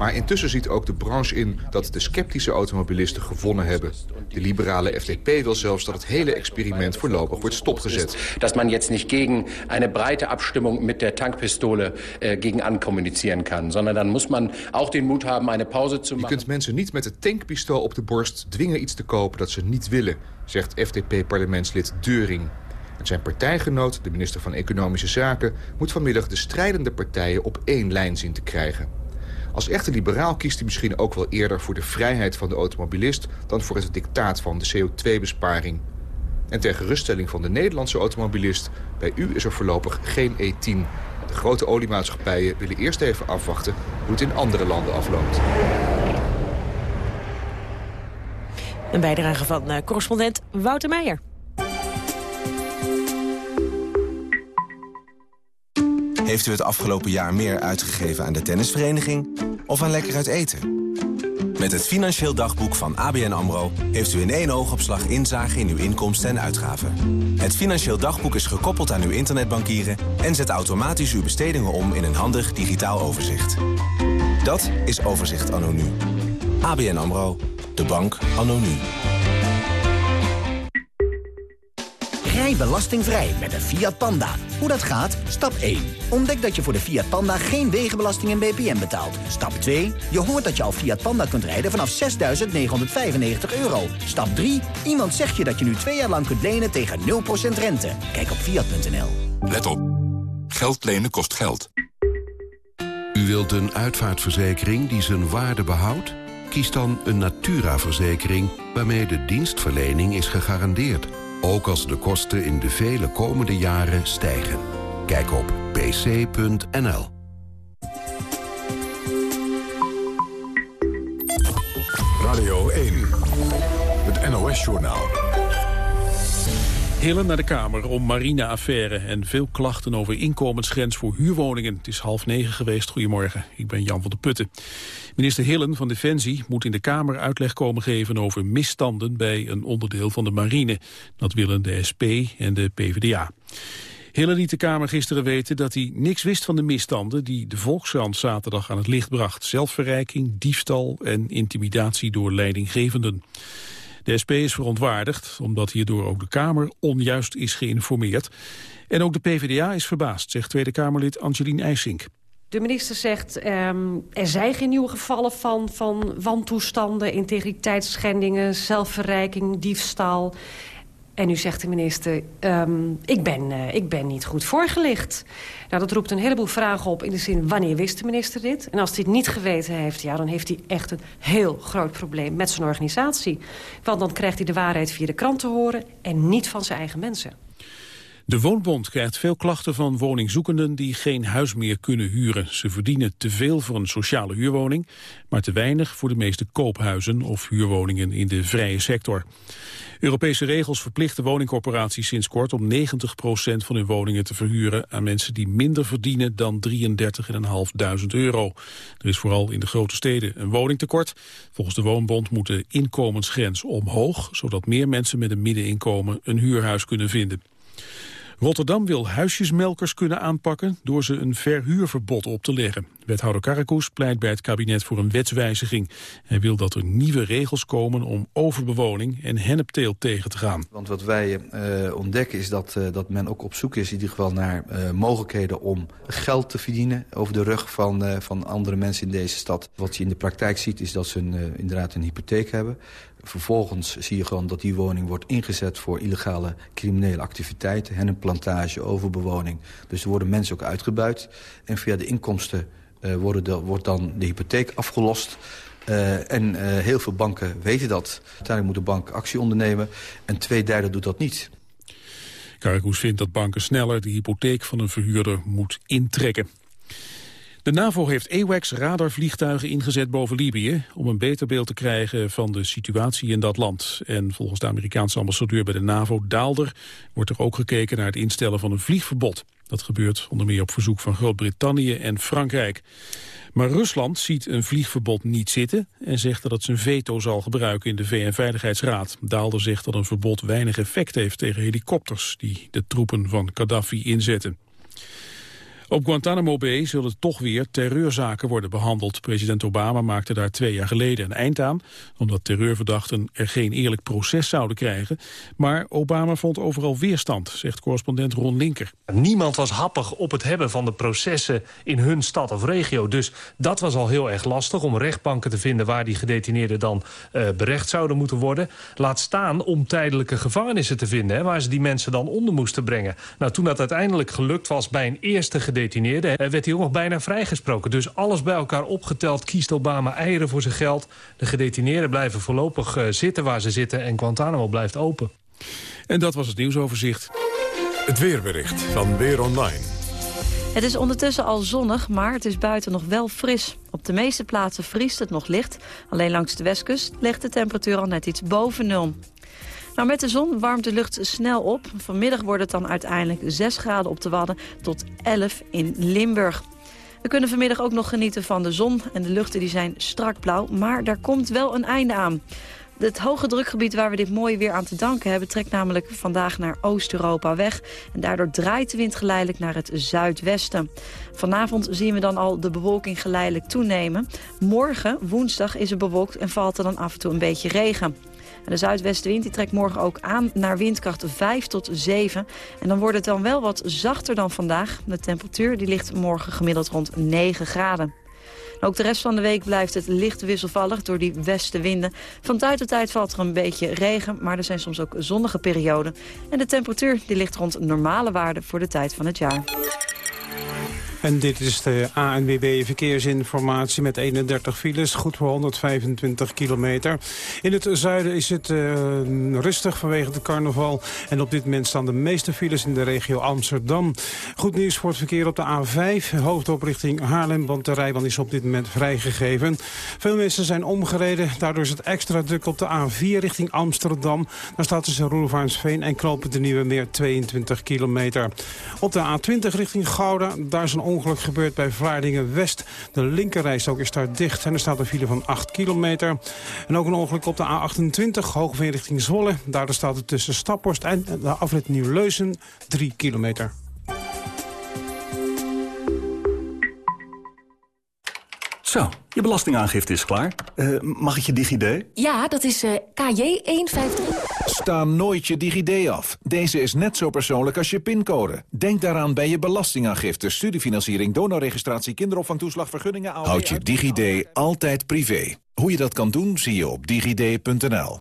S20: Maar intussen ziet ook de branche in dat de sceptische automobilisten gewonnen hebben. De liberale FDP wil zelfs dat het hele experiment voorlopig wordt stopgezet.
S26: Dat man jetzt nicht gegen eine breite Abstimmung mit der Tankpistole äh, gegen ankommunizieren kann, sondern dan muss man auch den Mut haben eine Pause zu
S20: Je
S26: machen.
S20: kunt mensen niet met het tankpistool op de borst dwingen iets te kopen dat ze niet willen, zegt FDP-parlementslid Deuring. En zijn partijgenoot, de minister van Economische Zaken, moet vanmiddag de strijdende partijen op één lijn zien te krijgen. Als echte liberaal kiest hij misschien ook wel eerder voor de vrijheid van de automobilist... dan voor het dictaat van de CO2-besparing. En ter geruststelling van de Nederlandse automobilist... bij u is er voorlopig geen E10. De grote oliemaatschappijen willen eerst even afwachten hoe het in andere landen afloopt.
S7: Een bijdrage van uh, correspondent Wouter Meijer.
S27: Heeft u het afgelopen jaar meer uitgegeven aan de tennisvereniging of aan lekker uit eten?
S28: Met het Financieel Dagboek van ABN AMRO... heeft u in één oogopslag inzage in uw inkomsten en uitgaven. Het Financieel Dagboek is gekoppeld aan uw internetbankieren... en zet automatisch uw bestedingen om in een handig digitaal overzicht. Dat is Overzicht Anno Nu. ABN AMRO. De bank Anno
S23: Rij belastingvrij met een Fiat Panda. Hoe dat gaat? Stap 1. Ontdek dat je voor de Fiat Panda geen wegenbelasting en BPM betaalt. Stap 2. Je hoort dat je al Fiat Panda kunt rijden vanaf 6.995 euro. Stap 3. Iemand zegt je dat je nu twee jaar lang kunt lenen tegen 0% rente. Kijk op Fiat.nl.
S29: Let op. Geld lenen kost geld.
S30: U wilt een uitvaartverzekering die zijn waarde behoudt? Kies dan een Natura-verzekering waarmee de dienstverlening is gegarandeerd. Ook als de kosten in de vele komende jaren stijgen. Kijk op pc.nl.
S31: Radio 1. Het NOS-journaal.
S2: Hillen naar de Kamer om marine-affaire en veel klachten over inkomensgrens voor huurwoningen. Het is half negen geweest. Goedemorgen, ik ben Jan van der Putten. Minister Hillen van Defensie moet in de Kamer uitleg komen geven over misstanden bij een onderdeel van de marine. Dat willen de SP en de PvdA. Hillen liet de Kamer gisteren weten dat hij niks wist van de misstanden die de Volkskrant zaterdag aan het licht bracht. Zelfverrijking, diefstal en intimidatie door leidinggevenden. De SP is verontwaardigd, omdat hierdoor ook de Kamer onjuist is geïnformeerd. En ook de PvdA is verbaasd, zegt Tweede Kamerlid Angelien IJsink.
S12: De minister zegt, um, er zijn geen nieuwe gevallen van, van wantoestanden... integriteitsschendingen, zelfverrijking, diefstal. En nu zegt de minister, um, ik, ben, uh, ik ben niet goed voorgelicht. Nou, dat roept een heleboel vragen op in de zin... wanneer wist de minister dit? En als hij het niet geweten heeft... ja, dan heeft hij echt een heel groot probleem met zijn organisatie. Want dan krijgt hij de waarheid via de krant te horen... en niet van zijn eigen mensen.
S2: De Woonbond krijgt veel klachten van woningzoekenden die geen huis meer kunnen huren. Ze verdienen te veel voor een sociale huurwoning, maar te weinig voor de meeste koophuizen of huurwoningen in de vrije sector. Europese regels verplichten woningcorporaties sinds kort om 90% van hun woningen te verhuren aan mensen die minder verdienen dan 33.500 euro. Er is vooral in de grote steden een woningtekort. Volgens de Woonbond moet de inkomensgrens omhoog, zodat meer mensen met een middeninkomen een huurhuis kunnen vinden. Rotterdam wil huisjesmelkers kunnen aanpakken door ze een verhuurverbod op te leggen. Wethouder Karakoes pleit bij het kabinet voor een wetswijziging. Hij wil dat er nieuwe regels komen om overbewoning en hennepteelt tegen te gaan.
S32: Want wat wij uh, ontdekken is dat, uh, dat men ook op zoek is in ieder geval naar uh, mogelijkheden om geld te verdienen over de rug van, van andere mensen in deze stad. Wat je in de praktijk ziet is dat ze inderdaad een hypotheek hebben. Vervolgens zie je gewoon dat die woning wordt ingezet voor illegale criminele activiteiten. Hennenplantage, overbewoning. Dus er worden mensen ook uitgebuit. En via de inkomsten worden de, wordt dan de hypotheek afgelost. Uh, en uh, heel veel banken weten dat. Uiteindelijk moet de bank actie ondernemen. En twee derde doet dat niet.
S2: Karakoes vindt dat banken sneller de hypotheek van een verhuurder moet intrekken. De NAVO heeft AWACS radarvliegtuigen ingezet boven Libië... om een beter beeld te krijgen van de situatie in dat land. En volgens de Amerikaanse ambassadeur bij de NAVO, Daalder... wordt er ook gekeken naar het instellen van een vliegverbod. Dat gebeurt onder meer op verzoek van Groot-Brittannië en Frankrijk. Maar Rusland ziet een vliegverbod niet zitten... en zegt dat het zijn veto zal gebruiken in de VN-veiligheidsraad. Daalder zegt dat een verbod weinig effect heeft tegen helikopters... die de troepen van Gaddafi inzetten. Op Guantanamo Bay zullen toch weer terreurzaken worden behandeld. President Obama maakte daar twee jaar geleden een eind aan... omdat terreurverdachten er geen eerlijk proces zouden krijgen. Maar Obama vond overal weerstand, zegt correspondent Ron Linker.
S33: Niemand was happig op het hebben van de processen in hun stad of regio. Dus dat was al heel erg lastig om rechtbanken te vinden... waar die gedetineerden dan uh, berecht zouden moeten worden. Laat staan om tijdelijke gevangenissen te vinden... Waar ze die mensen dan onder moesten brengen. Nou, toen dat uiteindelijk gelukt was bij een eerste gedetineerde gedetineerde... werd hij ook nog bijna vrijgesproken. Dus alles bij elkaar opgeteld kiest Obama eieren voor zijn geld. De gedetineerden blijven voorlopig uh, zitten waar ze zitten... en Guantanamo blijft open.
S2: En dat was het nieuwsoverzicht.
S31: Het weerbericht van Weer Online.
S34: Het is ondertussen al zonnig, maar het is buiten nog wel fris. Op de meeste plaatsen vriest het nog licht. Alleen langs de westkust ligt de temperatuur al net iets boven nul. Nou, met de zon warmt de lucht snel op. Vanmiddag wordt het dan uiteindelijk 6 graden op de Wadden tot 11 in Limburg. We kunnen vanmiddag ook nog genieten van de zon en de luchten die zijn strak blauw. Maar daar komt wel een einde aan. Het hoge drukgebied waar we dit mooie weer aan te danken hebben... trekt namelijk vandaag naar Oost-Europa weg. En daardoor draait de wind geleidelijk naar het zuidwesten. Vanavond zien we dan al de bewolking geleidelijk toenemen. Morgen, woensdag, is het bewolkt en valt er dan af en toe een beetje regen. De zuidwestenwind die trekt morgen ook aan naar windkracht 5 tot 7. En dan wordt het dan wel wat zachter dan vandaag. De temperatuur die ligt morgen gemiddeld rond 9 graden. Ook de rest van de week blijft het licht wisselvallig door die westenwinden. Van tijd tot tijd valt er een beetje regen, maar er zijn soms ook zonnige perioden. En de temperatuur die ligt rond normale waarden voor de tijd van het jaar.
S35: En dit is de ANWB Verkeersinformatie met 31 files, goed voor 125 kilometer. In het zuiden is het uh, rustig vanwege de carnaval. En op dit moment staan de meeste files in de regio Amsterdam. Goed nieuws voor het verkeer op de A5, hoofdop richting Haarlem, want de rijbaan is op dit moment vrijgegeven. Veel mensen zijn omgereden, daardoor is het extra druk op de A4 richting Amsterdam. Daar staat tussen Roelvaansveen en Knopen de Nieuwe Meer 22 kilometer. Op de A20 richting Gouda, daar is een ongeluk gebeurd bij Vlaardingen-West. De linkerrijstok is daar dicht en er staat een file van 8 kilometer. En ook een ongeluk op de A28, hoogveen richting Zwolle. Daardoor staat het tussen Staphorst en de afrit Nieuw-Leuzen 3 kilometer.
S36: Zo, je belastingaangifte is klaar. Uh, mag ik je DigiD?
S37: Ja, dat is uh, KJ153.
S38: Sta nooit je DigiD af. Deze is net zo persoonlijk als je pincode. Denk daaraan bij je belastingaangifte, studiefinanciering, donorregistratie, kinderopvangtoeslag, vergunningen... Houd je DigiD altijd privé. Hoe je dat kan doen, zie je op digid.nl.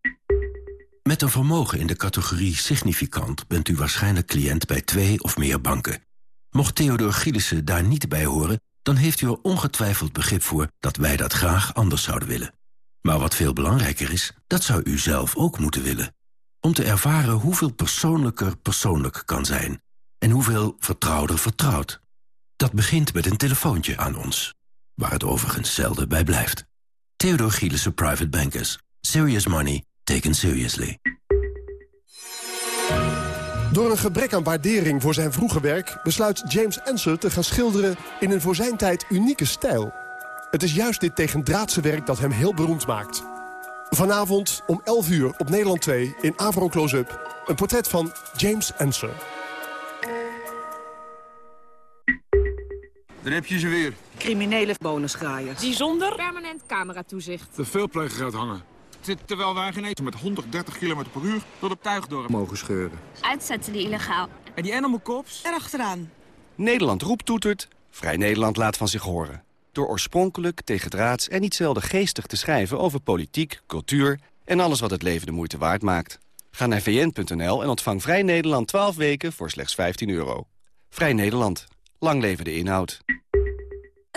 S28: Met een vermogen in de categorie significant... bent u waarschijnlijk cliënt bij twee of meer banken. Mocht Theodor Gielissen daar niet bij horen dan heeft u er ongetwijfeld begrip voor dat wij dat graag anders zouden willen. Maar wat veel belangrijker is, dat zou u zelf ook moeten willen. Om te ervaren hoeveel persoonlijker persoonlijk kan zijn. En hoeveel vertrouwder vertrouwd. Dat begint met een telefoontje aan ons. Waar het overigens zelden bij blijft. Theodor Gielissen Private Bankers. Serious money taken seriously.
S30: Door een gebrek aan waardering voor zijn vroege werk... besluit James Ensor te gaan schilderen in een voor zijn tijd unieke stijl. Het is juist dit tegendraadse werk dat hem heel beroemd maakt. Vanavond om 11 uur op Nederland 2 in Avro Close-up... een portret van James Ensor.
S39: Dan heb je ze weer.
S40: Criminele bonusgraaiers.
S41: Die zonder permanent cameratoezicht.
S39: De veelpleger gaat hangen terwijl wij geen eten met 130 km per uur door het tuigdorp mogen scheuren.
S41: Uitzetten die illegaal.
S39: En die animal cops?
S40: Erachteraan.
S27: Nederland roept toetert, Vrij Nederland laat van zich horen. Door oorspronkelijk, tegendraads en niet zelden geestig te schrijven over politiek, cultuur en alles wat het leven de moeite waard maakt. Ga naar vn.nl en ontvang Vrij Nederland 12 weken voor slechts 15 euro. Vrij Nederland. Lang leven de inhoud.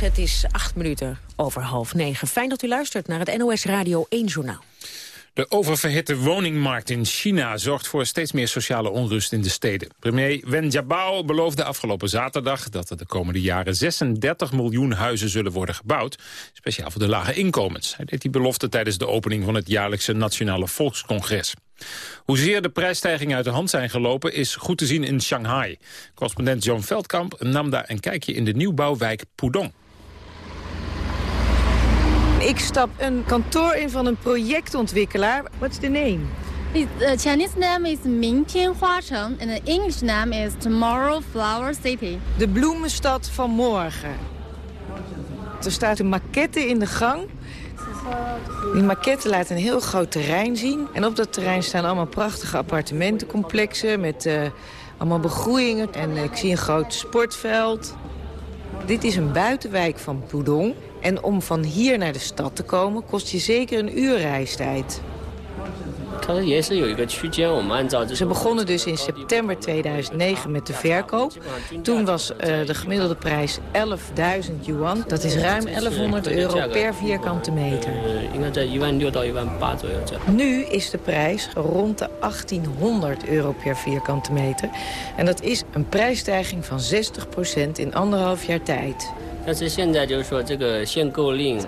S7: Het is acht minuten over half negen. Fijn dat u luistert naar het NOS Radio 1 Journaal.
S6: De oververhitte woningmarkt in China zorgt voor steeds meer sociale onrust in de steden. Premier Wen Jiabao beloofde afgelopen zaterdag dat er de komende jaren 36 miljoen huizen zullen worden gebouwd. Speciaal voor de lage inkomens. Hij deed die belofte tijdens de opening van het jaarlijkse Nationale Volkscongres. Hoezeer de prijsstijgingen uit de hand zijn gelopen is goed te zien in Shanghai. Correspondent John Veldkamp nam daar een kijkje in de nieuwbouwwijk Pudong.
S42: Ik stap een kantoor in van een projectontwikkelaar. What's the name?
S43: The Chinese name is Mingtian Huacheng and the English name is Tomorrow Flower City.
S42: De bloemenstad van morgen. Er staat een maquette in de gang. Die maquette laat een heel groot terrein zien. En op dat terrein staan allemaal prachtige appartementencomplexen... met uh, allemaal begroeiingen. En ik zie een groot sportveld. Dit is een buitenwijk van Pudong. En om van hier naar de stad te komen kost je zeker een uur reistijd. Ze begonnen dus in september 2009 met de verkoop. Toen was uh, de gemiddelde prijs 11.000 yuan. Dat is ruim 1100 euro per vierkante meter. Nu is de prijs rond de 1800 euro per vierkante meter. En dat is een prijsstijging van 60% in anderhalf jaar tijd.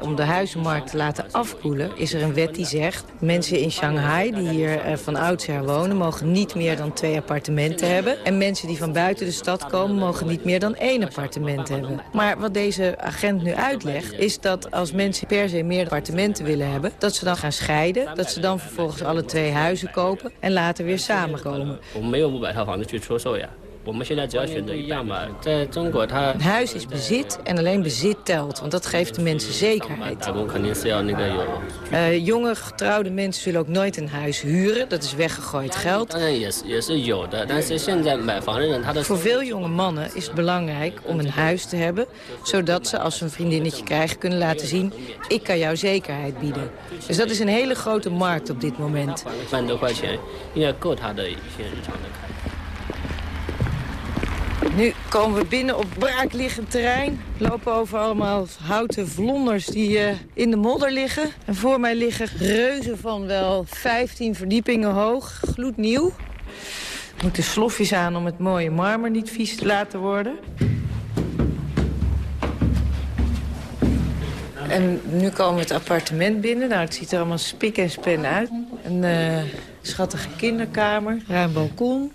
S42: Om de huizenmarkt te laten afkoelen is er een wet die zegt... mensen in Shanghai die hier eh, van oudsher wonen... mogen niet meer dan twee appartementen hebben. En mensen die van buiten de stad komen... mogen niet meer dan één appartement hebben. Maar wat deze agent nu uitlegt... is dat als mensen per se meer appartementen willen hebben... dat ze dan gaan scheiden. Dat ze dan vervolgens alle twee huizen kopen... en later weer samenkomen. Een huis is bezit en alleen bezit telt, want dat geeft de mensen zekerheid. Uh, jonge getrouwde mensen zullen ook nooit een huis huren, dat is weggegooid geld. Voor veel jonge mannen is het belangrijk om een huis te hebben, zodat ze als ze een vriendinnetje krijgen kunnen laten zien, ik kan jou zekerheid bieden. Dus dat is een hele grote markt op dit moment. Nu komen we binnen op braakliggend terrein. Lopen over allemaal houten vlonders die uh, in de modder liggen. En voor mij liggen reuzen van wel 15 verdiepingen hoog, gloednieuw. Er moeten slofjes aan om het mooie marmer niet vies te laten worden. En nu komen we het appartement binnen. Nou, het ziet er allemaal spik en span uit. Een uh, schattige kinderkamer, ruim balkon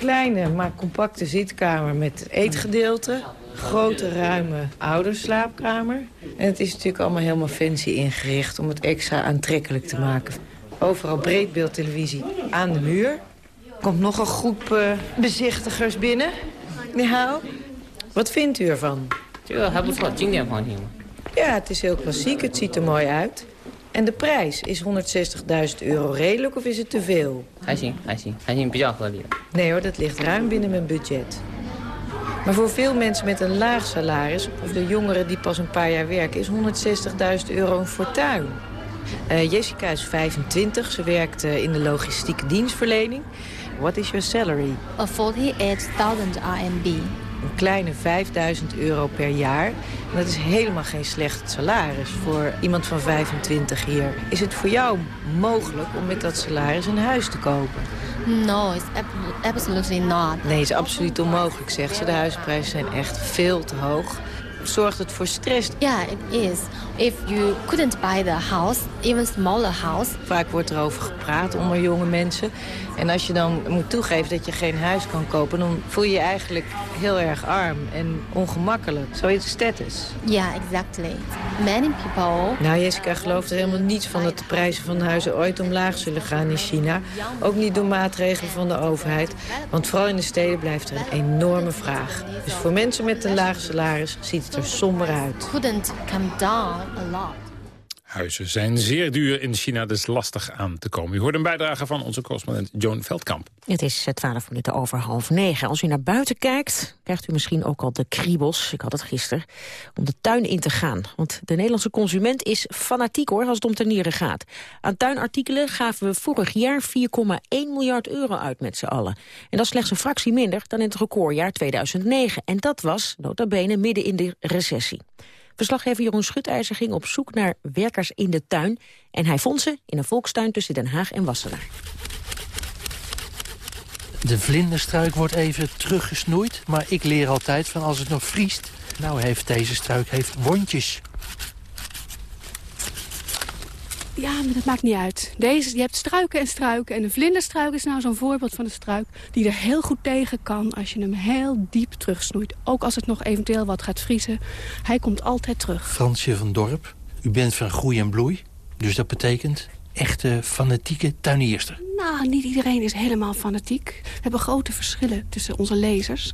S42: kleine, maar compacte zitkamer met eetgedeelte. Grote, ruime ouderslaapkamer. En het is natuurlijk allemaal helemaal fancy ingericht om het extra aantrekkelijk te maken. Overal breedbeeldtelevisie aan de muur. Komt nog een groep uh, bezichtigers binnen. Nou, wat vindt u ervan? Ja, het is heel klassiek. Het ziet er mooi uit. En de prijs, is 160.000 euro redelijk of is het te veel? Nee hoor, dat ligt ruim binnen mijn budget. Maar voor veel mensen met een laag salaris... of de jongeren die pas een paar jaar werken... is 160.000 euro een fortuin. Uh, Jessica is 25, ze werkt uh, in de logistieke dienstverlening. What is your salary?
S43: 48,000 RMB
S42: een kleine 5000 euro per jaar. En dat is helemaal geen slecht salaris voor iemand van 25 hier. Is het voor jou mogelijk om met dat salaris een huis te kopen?
S43: No, it's absolutely not.
S42: Nee, het is absoluut onmogelijk, zegt ze. De huisprijzen zijn echt veel te hoog zorgt het voor stress.
S43: Ja, yeah, it is. If you couldn't buy the house, even smaller house.
S42: Vaak wordt er over gepraat onder jonge mensen. En als je dan moet toegeven dat je geen huis kan kopen... dan voel je je eigenlijk heel erg arm en ongemakkelijk. Zo is het status.
S43: Ja, yeah, exactly. Many people...
S42: Nou, Jessica gelooft er helemaal niets van dat de prijzen van huizen ooit omlaag zullen gaan in China. Ook niet door maatregelen van de overheid. Want vooral in de steden blijft er een enorme vraag. Dus voor mensen met een laag salaris ziet het er somber uit.
S6: Huizen zijn zeer duur in China, dus lastig aan te komen. U hoort een bijdrage van onze correspondent Joan Veldkamp.
S7: Het is 12 minuten over half negen. Als u naar buiten kijkt, krijgt u misschien ook al de kriebels, ik had het gisteren, om de tuin in te gaan. Want de Nederlandse consument is fanatiek hoor, als het om tenieren gaat. Aan tuinartikelen gaven we vorig jaar 4,1 miljard euro uit met z'n allen. En dat is slechts een fractie minder dan in het recordjaar 2009. En dat was, nota bene, midden in de recessie. Verslaggever Jeroen Schutijzer ging op zoek naar werkers in de tuin... en hij vond ze in een volkstuin tussen Den Haag en Wassenaar.
S44: De vlinderstruik wordt even teruggesnoeid, maar ik leer altijd van als het nog vriest... nou heeft deze struik heeft wondjes.
S45: Ja, maar dat maakt niet uit. Deze, je hebt struiken en struiken. En een vlinderstruik is nou zo'n voorbeeld van een struik... die er heel goed tegen kan als je hem heel diep terugsnoeit. Ook als het nog eventueel wat gaat vriezen. Hij komt altijd terug.
S44: Fransje van Dorp, u bent van groei en bloei. Dus dat betekent echte fanatieke tuinierster.
S45: Nou, niet iedereen is helemaal fanatiek. We hebben grote verschillen tussen onze lezers.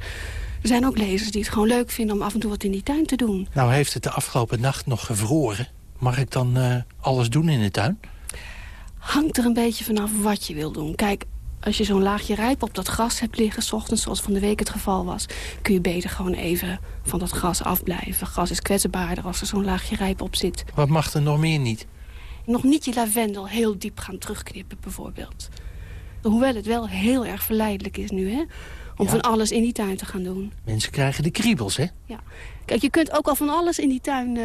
S45: Er zijn ook lezers die het gewoon leuk vinden om af en toe wat in die tuin te doen.
S44: Nou heeft het de afgelopen nacht nog gevroren. Mag ik dan uh, alles doen in de tuin?
S45: Hangt er een beetje vanaf wat je wil doen. Kijk, als je zo'n laagje rijp op dat gras hebt liggen... S ochtends, zoals van de week het geval was... kun je beter gewoon even van dat gras afblijven. Gras is kwetsbaarder als er zo'n laagje rijp op zit.
S44: Wat mag er nog meer niet?
S45: Nog niet je lavendel heel diep gaan terugknippen bijvoorbeeld. Hoewel het wel heel erg verleidelijk is nu, hè? Om
S44: Ja.
S45: van alles in die tuin te gaan doen.
S44: Mensen krijgen de kriebels, hè?
S45: Ja. Kijk, je kunt ook al van alles in die tuin eh,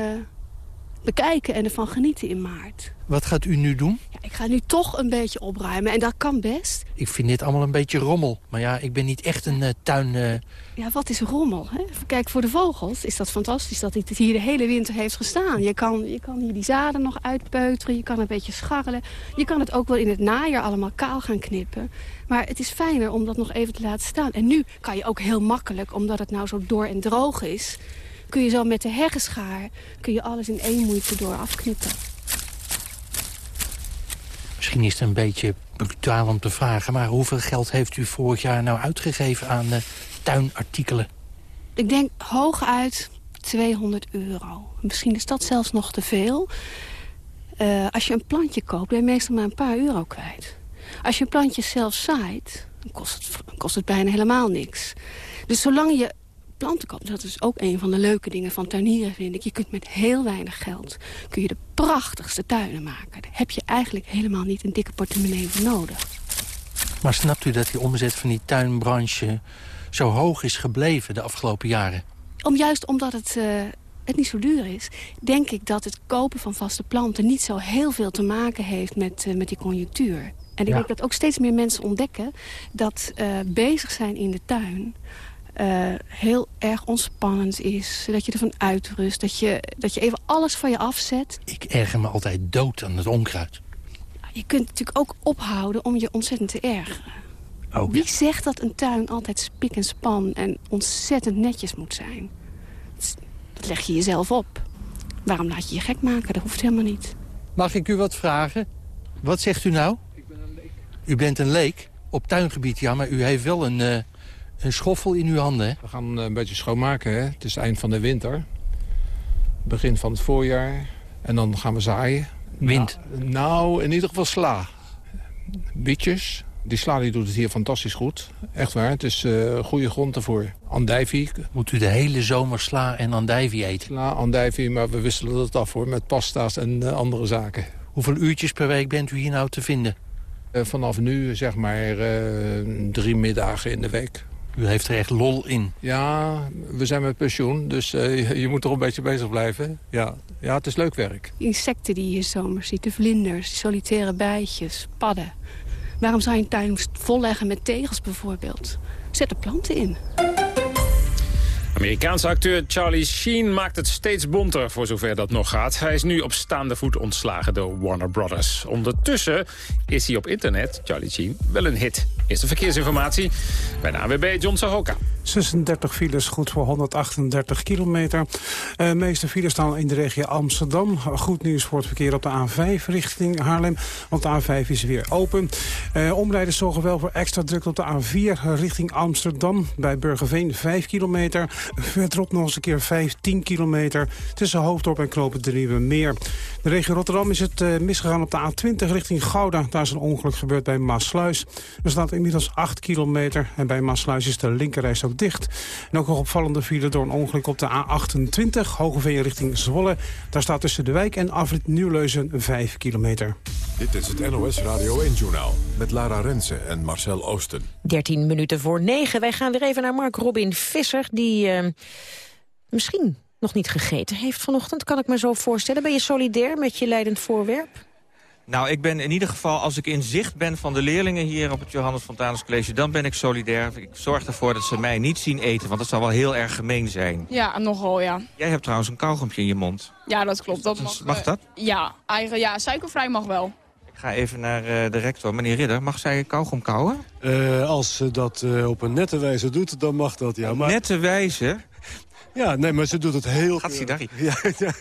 S45: bekijken en ervan genieten in maart.
S44: Wat gaat u nu doen?
S45: Ja, ik ga nu toch een beetje opruimen en dat kan best.
S44: Ik vind dit allemaal een beetje rommel. Maar ja, ik ben niet echt een eh, tuin... eh,
S45: Ja, wat is rommel? Hè? Kijk, voor de vogels is dat fantastisch dat het hier de hele winter heeft gestaan. Je kan, je kan hier die zaden nog uitpeuteren, je kan een beetje scharrelen. Je kan het ook wel in het najaar allemaal kaal gaan knippen. Maar het is fijner om dat nog even te laten staan. En nu kan je ook heel makkelijk, omdat het nou zo door en droog is... kun je zo met de heggenschaar kun je alles in één moeite door afknippen.
S44: Misschien is het een beetje brutaal om te vragen... maar hoeveel geld heeft u vorig jaar nou uitgegeven aan eh, tuinartikelen?
S45: Ik denk hooguit 200 euro. Misschien is dat zelfs nog te veel. Eh, als je een plantje koopt, ben je meestal maar een paar euro kwijt. Als je een plantje zelf zaait, dan kost het, dan kost het bijna helemaal niks. Dus zolang je planten koopt, dat is ook een van de leuke dingen van tuinieren, vind ik. Je kunt met heel weinig geld kun je de prachtigste tuinen maken. Daar heb je eigenlijk helemaal niet een dikke portemonnee voor nodig.
S44: Maar snapt u dat die omzet van die tuinbranche zo hoog is gebleven de afgelopen jaren?
S45: Om juist omdat het, eh, het niet zo duur is... denk ik dat het kopen van vaste planten niet zo heel veel te maken heeft met, eh, met die conjunctuur. En ik
S44: Ja.
S45: denk dat ook steeds meer mensen ontdekken dat eh, bezig zijn in de tuin... eh, heel erg ontspannend is. Dat je ervan uitrust. Dat je, dat je even alles van je afzet.
S44: Ik erger me altijd dood aan het onkruid.
S45: Je kunt natuurlijk ook ophouden om je ontzettend te ergeren.
S44: Oh,
S45: Wie zegt dat een tuin altijd spik en span en ontzettend netjes moet zijn? Dat leg je jezelf op. Waarom laat je je gek maken? Dat hoeft helemaal niet.
S44: Mag ik u wat vragen? Wat zegt u nou? Ik ben een leek. U bent een leek? Op tuingebied, ja, maar u heeft wel een, eh, een schoffel in uw handen, hè?
S46: We gaan eh, een beetje schoonmaken. Hè? Het is eind van de winter. Begin van het voorjaar. En dan gaan we zaaien.
S44: Wind?
S46: Nou, nou, in ieder geval sla. Bietjes. Die sla die doet het hier fantastisch goed. Echt waar. Het is eh, goede grond ervoor. Andijvie.
S44: Moet u de hele zomer sla en andijvie eten?
S46: Sla, andijvie, maar we wisselen het af hoor. Met pasta's en eh, andere zaken.
S44: Hoeveel uurtjes per week bent u hier nou te vinden?
S46: Vanaf nu zeg maar drie middagen in de week.
S44: U heeft er echt lol in.
S46: Ja, we zijn met pensioen, dus eh, je, moet er een beetje bezig blijven. Ja, ja het is leuk werk.
S45: Insecten die je hier zomer ziet, de vlinders, solitaire bijtjes, padden. Waarom zou je een tuin volleggen met tegels bijvoorbeeld? Zet er planten in.
S6: Amerikaanse acteur Charlie Sheen maakt het steeds bonter, voor zover dat nog gaat. Hij is nu op staande voet ontslagen door Warner Brothers. Ondertussen is hij op internet, Charlie Sheen, wel een hit. Eerste verkeersinformatie bij de AWB John Sahoka.
S35: 36 files, goed voor 138 kilometer. De meeste files staan in de regio Amsterdam. Goed nieuws voor het verkeer op de A5 richting Haarlem, want de A5 is weer open. Eh, omrijders zorgen wel voor extra druk op de A4 richting Amsterdam. Bij Burgerveen 5 kilometer. Verderop nog eens een keer 15 kilometer tussen Hoofddorp en Knopen de Nieuwe Meer. De regio Rotterdam is het eh, misgegaan op de A20 richting Gouda. Daar is een ongeluk gebeurd bij Maasluis. Er staat inmiddels 8 kilometer en bij Maasluis is de linkerreis ook dicht. En ook nog opvallende file door een ongeluk op de A28, Hogeveen richting Zwolle. Daar staat tussen de wijk en afrit Nieuwleuzen 5 kilometer.
S31: Dit is het NOS Radio 1-journaal met Lara Rensen en Marcel Oosten.
S7: 13 minuten voor 9. Wij gaan weer even naar Mark Robin Visser, die eh, misschien nog niet gegeten heeft vanochtend. Kan ik me zo voorstellen. Ben je solidair met je leidend voorwerp?
S47: Nou, ik ben in ieder geval, als ik in zicht ben van de leerlingen hier op het Johannes Fontanus College, dan ben ik solidair. Ik zorg ervoor dat ze mij niet zien eten, want dat zou wel heel erg gemeen zijn.
S48: Ja, nogal, ja.
S47: Jij hebt trouwens een kauwgompje in je mond.
S48: Ja, dat klopt. Dat mag,
S47: Mag
S48: eh,
S47: dat?
S48: ja, eigenlijk, ja, suikervrij mag wel.
S47: Ik ga even naar eh, de rector. Meneer Ridder, mag zij kauwgom kauwen?
S49: Eh, als ze dat eh, op een nette wijze doet, dan mag dat, ja. Maar...
S47: Nette wijze?
S49: Ja, nee, maar ze doet het heel... Ja, [laughs] ja.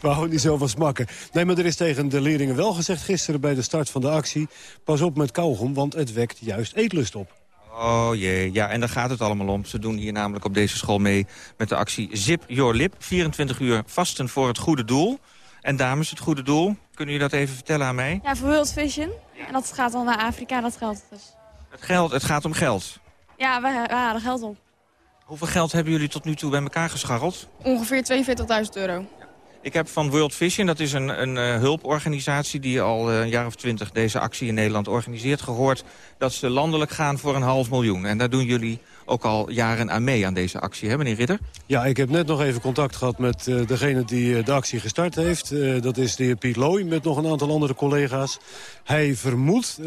S49: We houden niet zo van smakken. Nee, maar er is tegen de leerlingen wel gezegd gisteren bij de start van de actie... pas op met kauwgom, want het wekt juist eetlust op.
S47: Oh jee, ja, en daar gaat het allemaal om. Ze doen hier namelijk op deze school mee met de actie Zip Your Lip. 24 uur vasten voor het goede doel. En dames, het goede doel, kunnen jullie dat even vertellen aan mij?
S50: Ja, voor World Vision. En dat gaat dan naar Afrika, dat geldt dus.
S47: Het, geld, het gaat om geld.
S50: Ja, we, we halen geld op.
S47: Hoeveel geld hebben jullie tot nu toe bij elkaar gescharreld?
S50: Ongeveer 42.000 euro.
S47: Ik heb van World Vision, dat is een, een uh, hulporganisatie... die al uh, een jaar of twintig deze actie in Nederland organiseert... gehoord dat ze landelijk gaan voor een half miljoen. En daar doen jullie ook al jaren aan mee aan deze actie, hè meneer Ridder?
S49: Ja, ik heb net nog even contact gehad met uh, degene die de actie gestart heeft. dat is de heer Piet Looy met nog een aantal andere collega's. Hij vermoedt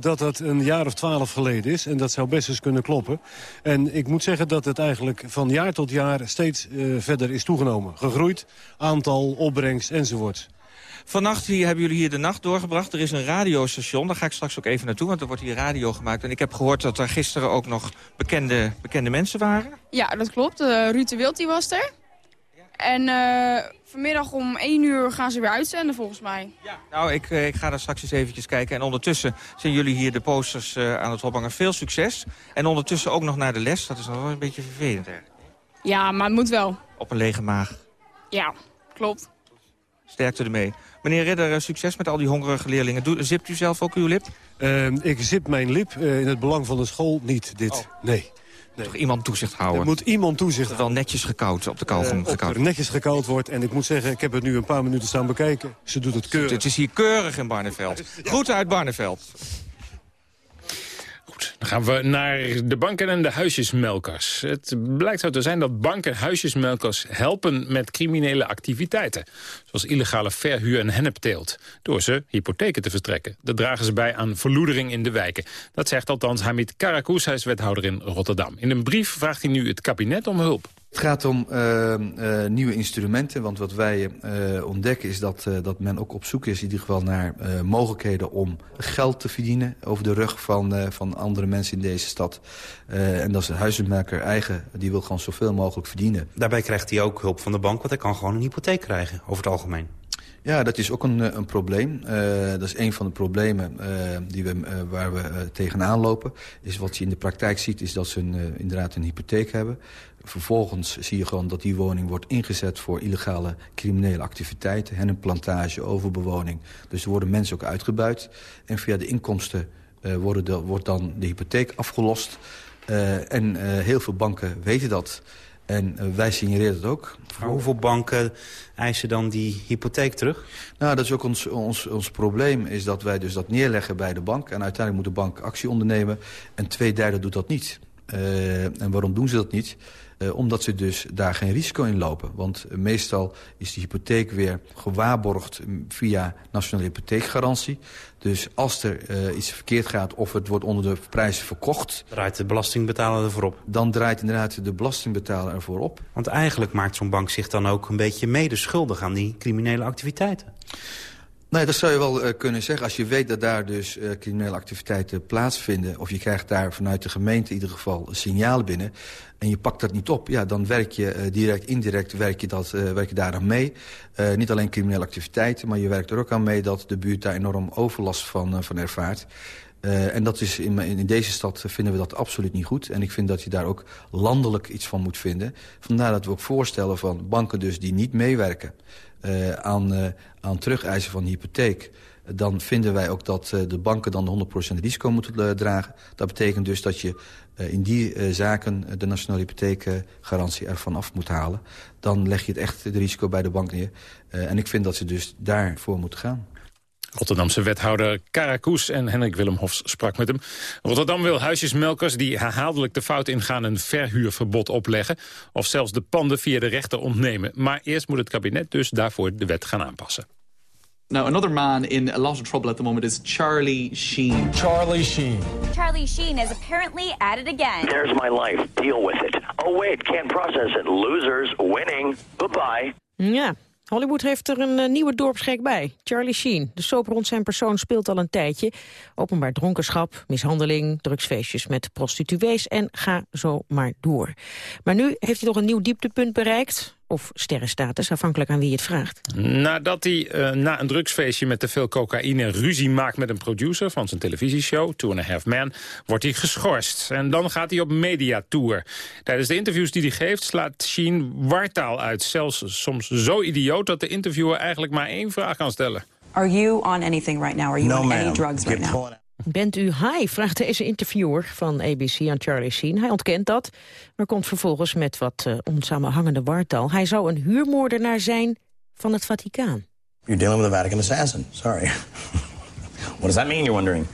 S49: dat dat een jaar of twaalf geleden is. En dat zou best eens kunnen kloppen. En ik moet zeggen dat het eigenlijk van jaar tot jaar steeds verder is toegenomen. Gegroeid, aantal opbrengst enzovoort.
S47: Vannacht hier, hebben jullie hier de nacht doorgebracht. Er is een radiostation, daar ga ik straks ook even naartoe... want er wordt hier radio gemaakt. En ik heb gehoord dat er gisteren ook nog bekende, bekende mensen waren.
S48: Ja, dat klopt. Uh, Ruud de Wild die was er. En uh, vanmiddag om 1 uur gaan ze weer uitzenden volgens mij.
S47: Ja. Nou, ik, uh, ik ga daar straks eens eventjes kijken. En ondertussen zijn jullie hier de posters aan het ophangen. Veel succes. En ondertussen ook nog naar de les. Dat is nog wel een beetje vervelend eigenlijk.
S48: Ja, maar het moet wel.
S47: Op een lege maag.
S48: Ja. Klopt.
S47: Sterkte ermee. Meneer Ridder, eh, succes met al die hongerige leerlingen. Doe, zipt u zelf ook uw lip?
S49: Uh, ik zip mijn lip uh, in het belang van de school niet, dit. Oh. Nee.
S47: Nee. Toch iemand toezicht houden?
S49: Er moet iemand toezicht
S47: houden. wel netjes gekoud, op de kauwgom uh, gekoud.
S49: netjes gekoud wordt. En ik moet zeggen, ik heb het nu een paar minuten staan bekijken. Ze doet het keurig.
S47: Het is hier keurig in Barneveld. Groeten uit Barneveld.
S6: Dan gaan we naar de banken en de huisjesmelkers. Het blijkt zo te zijn dat banken huisjesmelkers helpen met criminele activiteiten. Zoals illegale verhuur en hennepteelt. Door ze hypotheken te verstrekken. Dat dragen ze bij aan verloedering in de wijken. Dat zegt althans Hamid Karakous, hij is wethouder in Rotterdam. In een brief vraagt hij nu het kabinet om hulp.
S32: Het gaat om uh, uh, nieuwe instrumenten, want wat wij uh, ontdekken is dat, dat men ook op zoek is in ieder geval naar mogelijkheden om geld te verdienen over de rug van, van andere mensen in deze stad. en dat is de huizenmaker eigen, die wil gewoon zoveel mogelijk verdienen.
S51: Daarbij krijgt hij ook hulp van de bank, want hij kan gewoon een hypotheek krijgen over het algemeen.
S32: Ja, dat is ook een, een probleem. Uh, dat is een van de problemen uh, die we, waar we tegenaan lopen. Is wat je in de praktijk ziet, is dat ze een, inderdaad een hypotheek hebben. Vervolgens zie je gewoon dat die woning wordt ingezet voor illegale criminele activiteiten. En een plantage, overbewoning. Dus er worden mensen ook uitgebuit. En via de inkomsten de, wordt dan de hypotheek afgelost. en heel veel banken weten dat. En wij signaleren het ook.
S51: Maar hoeveel banken eisen dan die hypotheek terug?
S32: Nou, dat is ook ons, ons, ons probleem, is dat wij dus dat neerleggen bij de bank. En uiteindelijk moet de bank actie ondernemen. En twee derde doet dat niet. Uh, en waarom doen ze dat niet? Uh, omdat ze dus daar geen risico in lopen. Want uh, meestal is die hypotheek weer gewaarborgd via nationale hypotheekgarantie. Dus als er uh, iets verkeerd gaat of het wordt onder de prijs verkocht...
S51: Draait de belastingbetaler ervoor op?
S32: Dan draait inderdaad de belastingbetaler ervoor op.
S51: Want eigenlijk maakt zo'n bank zich dan ook een beetje medeschuldig aan die criminele activiteiten.
S32: Nee, dat zou je wel uh, kunnen zeggen. Als je weet dat daar dus uh, criminele activiteiten plaatsvinden... of je krijgt daar vanuit de gemeente in ieder geval signalen binnen... en je pakt dat niet op, ja, dan werk je uh, direct, indirect werk je, dat, werk je daar aan mee. niet alleen criminele activiteiten, maar je werkt er ook aan mee... dat de buurt daar enorm overlast van, van ervaart. Uh, en dat is in, in, deze stad vinden we dat absoluut niet goed. En ik vind dat je daar ook landelijk iets van moet vinden. Vandaar dat we ook voorstellen van banken dus die niet meewerken... Uh, aan, uh, aan terugeisen van hypotheek... dan vinden wij ook dat de banken dan 100% risico moeten dragen. Dat betekent dus dat je in die zaken de nationale hypotheekgarantie ervan af moet halen. Dan leg je het echt het risico bij de bank neer. en ik vind dat ze dus daarvoor moeten gaan.
S6: Rotterdamse wethouder Karakous en Hendrik Willem Hofs sprak met hem. Rotterdam wil huisjesmelkers die herhaaldelijk de fout ingaan... een verhuurverbod opleggen of zelfs de panden via de rechter ontnemen. Maar eerst moet het kabinet dus daarvoor de wet gaan aanpassen.
S52: Now, another man in a lot of trouble at the moment is Charlie Sheen.
S53: Charlie Sheen.
S41: Charlie Sheen is apparently at it again.
S53: There's my life. Deal with it. Oh, wait, can't process it. Losers, winning. Bye-bye.
S7: Ja, Hollywood heeft er een uh, nieuwe dorpsgek bij. Charlie Sheen. De soap rond zijn persoon speelt al een tijdje. Openbaar dronkenschap, mishandeling, drugsfeestjes met prostituees en ga zo maar door. Maar nu heeft hij toch een nieuw dieptepunt bereikt of sterrenstatus, afhankelijk aan wie je het vraagt.
S6: Nadat hij uh, na een drugsfeestje met te veel cocaïne ruzie maakt met een producer van zijn televisieshow, Two and a Half Man, wordt hij geschorst. En dan gaat hij op mediatour. Tijdens de interviews die hij geeft slaat Sheen wartaal uit. Zelfs soms zo idioot dat de interviewer eigenlijk maar één vraag kan stellen.
S54: Are you on anything right now? Are you
S53: no,
S54: on any drugs right now?
S7: Bent u high? vraagt deze interviewer van ABC aan Charlie Sheen. Hij ontkent dat, maar komt vervolgens met wat uh, onsamenhangende wartaal. Hij zou een huurmoordenaar zijn van het Vaticaan.
S55: You're dealing with a Vatican assassin. Sorry. [laughs] what does that mean, you're wondering?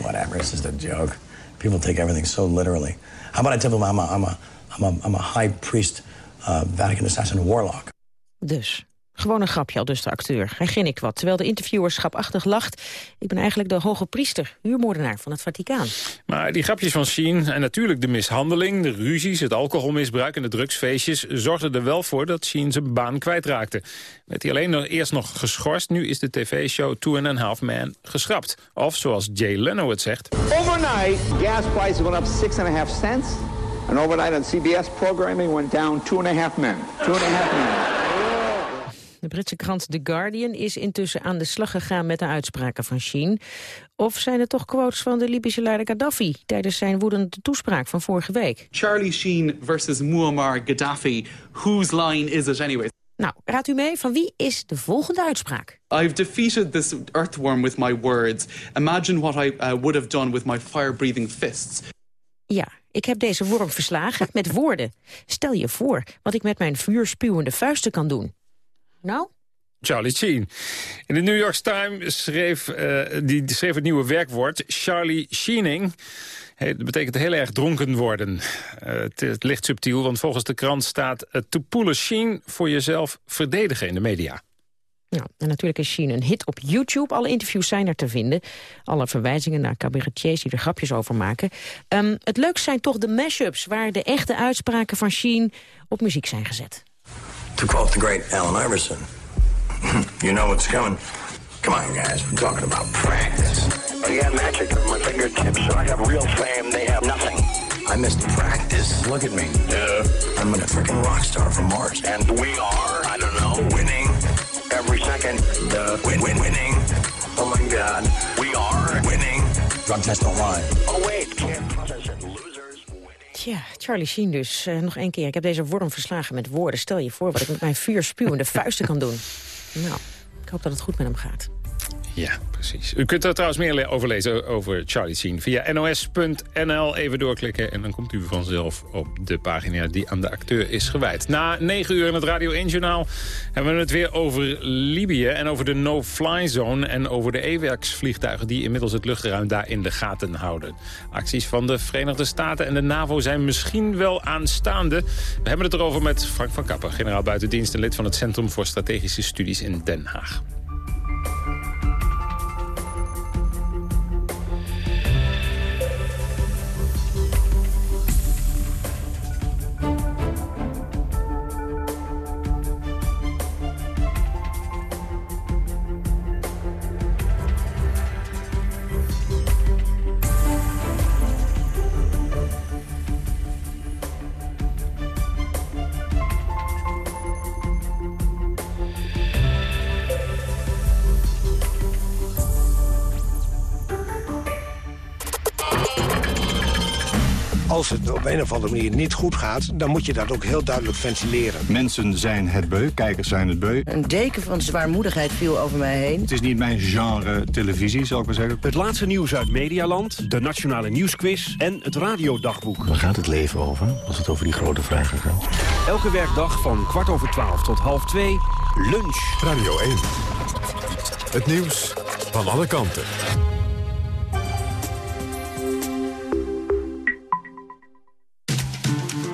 S55: Whatever, it's just a joke. People take everything so literally. How about I tell them I'm a, I'm a, I'm a, I'm a high priest, uh, Vatican assassin warlock?
S7: Dus, gewoon een grapje al dus de acteur. Hij grinnikt wat, terwijl de interviewer schapachtig lacht. Ik ben eigenlijk de hoge priester, huurmoordenaar van het Vaticaan.
S6: Maar die grapjes van Sheen en natuurlijk de mishandeling, de ruzies, het alcoholmisbruik en de drugsfeestjes zorgden er wel voor dat Sheen zijn baan kwijtraakte. Werd hij alleen nog, eerst nog geschorst, nu is de tv-show Two and a Half Man geschrapt. Of zoals Jay Leno het zegt.
S56: Overnight, gas prices went up six and a half cents. And overnight on CBS programming went down two and a half men. Two and a half men.
S7: De Britse krant The Guardian is intussen aan de slag gegaan met de uitspraken van Sheen. Of zijn het toch quotes van de Libische leider Gaddafi tijdens zijn woedende toespraak van vorige week?
S52: Charlie Sheen versus Muammar Gaddafi. Whose line is it anyway?
S7: Nou, raadt u mee, van wie is de volgende uitspraak?
S52: I've defeated this earthworm with my words. Imagine what I uh, would have done with my fire-breathing fists.
S7: Ja, ik heb deze worm verslagen met woorden. Stel je voor wat ik met mijn vuurspuwende vuisten kan doen. Nou?
S6: Charlie Sheen. In de New York Times schreef, uh, die, die schreef het nieuwe werkwoord Charlie Sheening. Hey, dat betekent heel erg dronken worden. Uh, het, het, ligt subtiel, want volgens de krant staat... Uh, to pull a Sheen voor jezelf verdedigen in de media.
S7: En natuurlijk is Sheen een hit op YouTube. Alle interviews zijn er te vinden. Alle verwijzingen naar cabaretiers die er grapjes over maken. Um, het leukste zijn toch de mashups... waar de echte uitspraken van Sheen op muziek zijn gezet.
S55: To quote the great Allen Iverson, [laughs] you know what's coming. Come on, guys, we're talking about practice.
S53: Oh, I got magic on my fingertips, so I have real fame. They have nothing.
S55: I missed practice. Look at me.
S53: Yeah.
S55: I'm a freaking rock star from Mars.
S53: And we are, I don't know,
S55: Winning.
S53: every second.
S55: The win, win, winning. Oh my God.
S53: We are.
S55: Winning. Drug test don't.
S53: Oh wait, can't process it. Losers.
S7: Tja, Charlie Sheen dus. Uh, nog één keer. Ik heb deze worm verslagen met woorden. Stel je voor wat ik met mijn vuur spuwende vuisten kan doen. Nou, ik hoop dat het goed met hem gaat.
S6: Ja, precies. U kunt er trouwens meer over lezen over Charlie Sheen via nos.nl. Even doorklikken en dan komt u vanzelf op de pagina die aan de acteur is gewijd. Na 9 uur in het Radio 1-journaal hebben we het weer over Libië... en over de no-fly zone en over de EWAX-vliegtuigen... die inmiddels het luchtruim daar in de gaten houden. Acties van de Verenigde Staten en de NAVO zijn misschien wel aanstaande. We hebben het erover met Frank van Kappen, generaal buitendienst... en lid van het Centrum voor Strategische Studies in Den Haag.
S57: Andere manier niet goed gaat... dan moet je dat ook heel duidelijk ventileren.
S58: Mensen zijn het beu, kijkers zijn het beu.
S59: Een deken van zwaarmoedigheid viel over mij heen.
S58: Het is niet mijn genre televisie, zal ik maar zeggen.
S60: Het laatste nieuws uit Medialand, de Nationale Nieuwsquiz en het Radiodagboek.
S61: Waar gaat het leven over, als het over die grote vragen gaat?
S60: Elke werkdag van kwart over twaalf tot half twee, lunch.
S31: Radio 1. Het nieuws van alle kanten.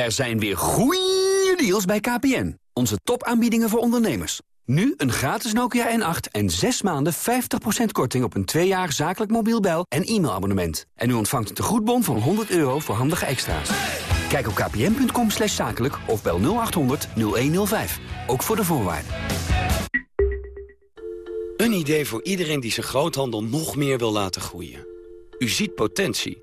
S62: Er zijn weer goeie deals bij KPN. Onze topaanbiedingen voor ondernemers. Nu een gratis Nokia N8 en 6 maanden 50% korting op een 2 jaar zakelijk mobiel bel- en e-mailabonnement. En u ontvangt een tegoedbon van 100 euro voor handige extra's. Kijk op kpn.com slash zakelijk of bel 0800 0105. Ook voor de voorwaarden.
S63: Een idee voor iedereen die zijn groothandel nog meer wil laten groeien. U ziet potentie,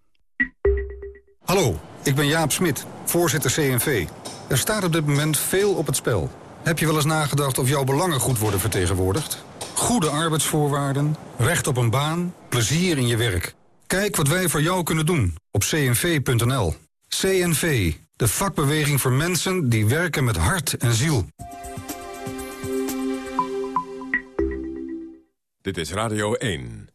S64: Hallo, ik ben Jaap Smit, voorzitter CNV. Er staat op dit moment veel op het spel. Heb je wel eens nagedacht of jouw belangen goed worden vertegenwoordigd? Goede arbeidsvoorwaarden, recht op een baan, plezier in je werk. Kijk wat wij voor jou kunnen doen op cnv.nl. CNV, de vakbeweging voor mensen die werken met hart en ziel.
S31: Dit is Radio 1.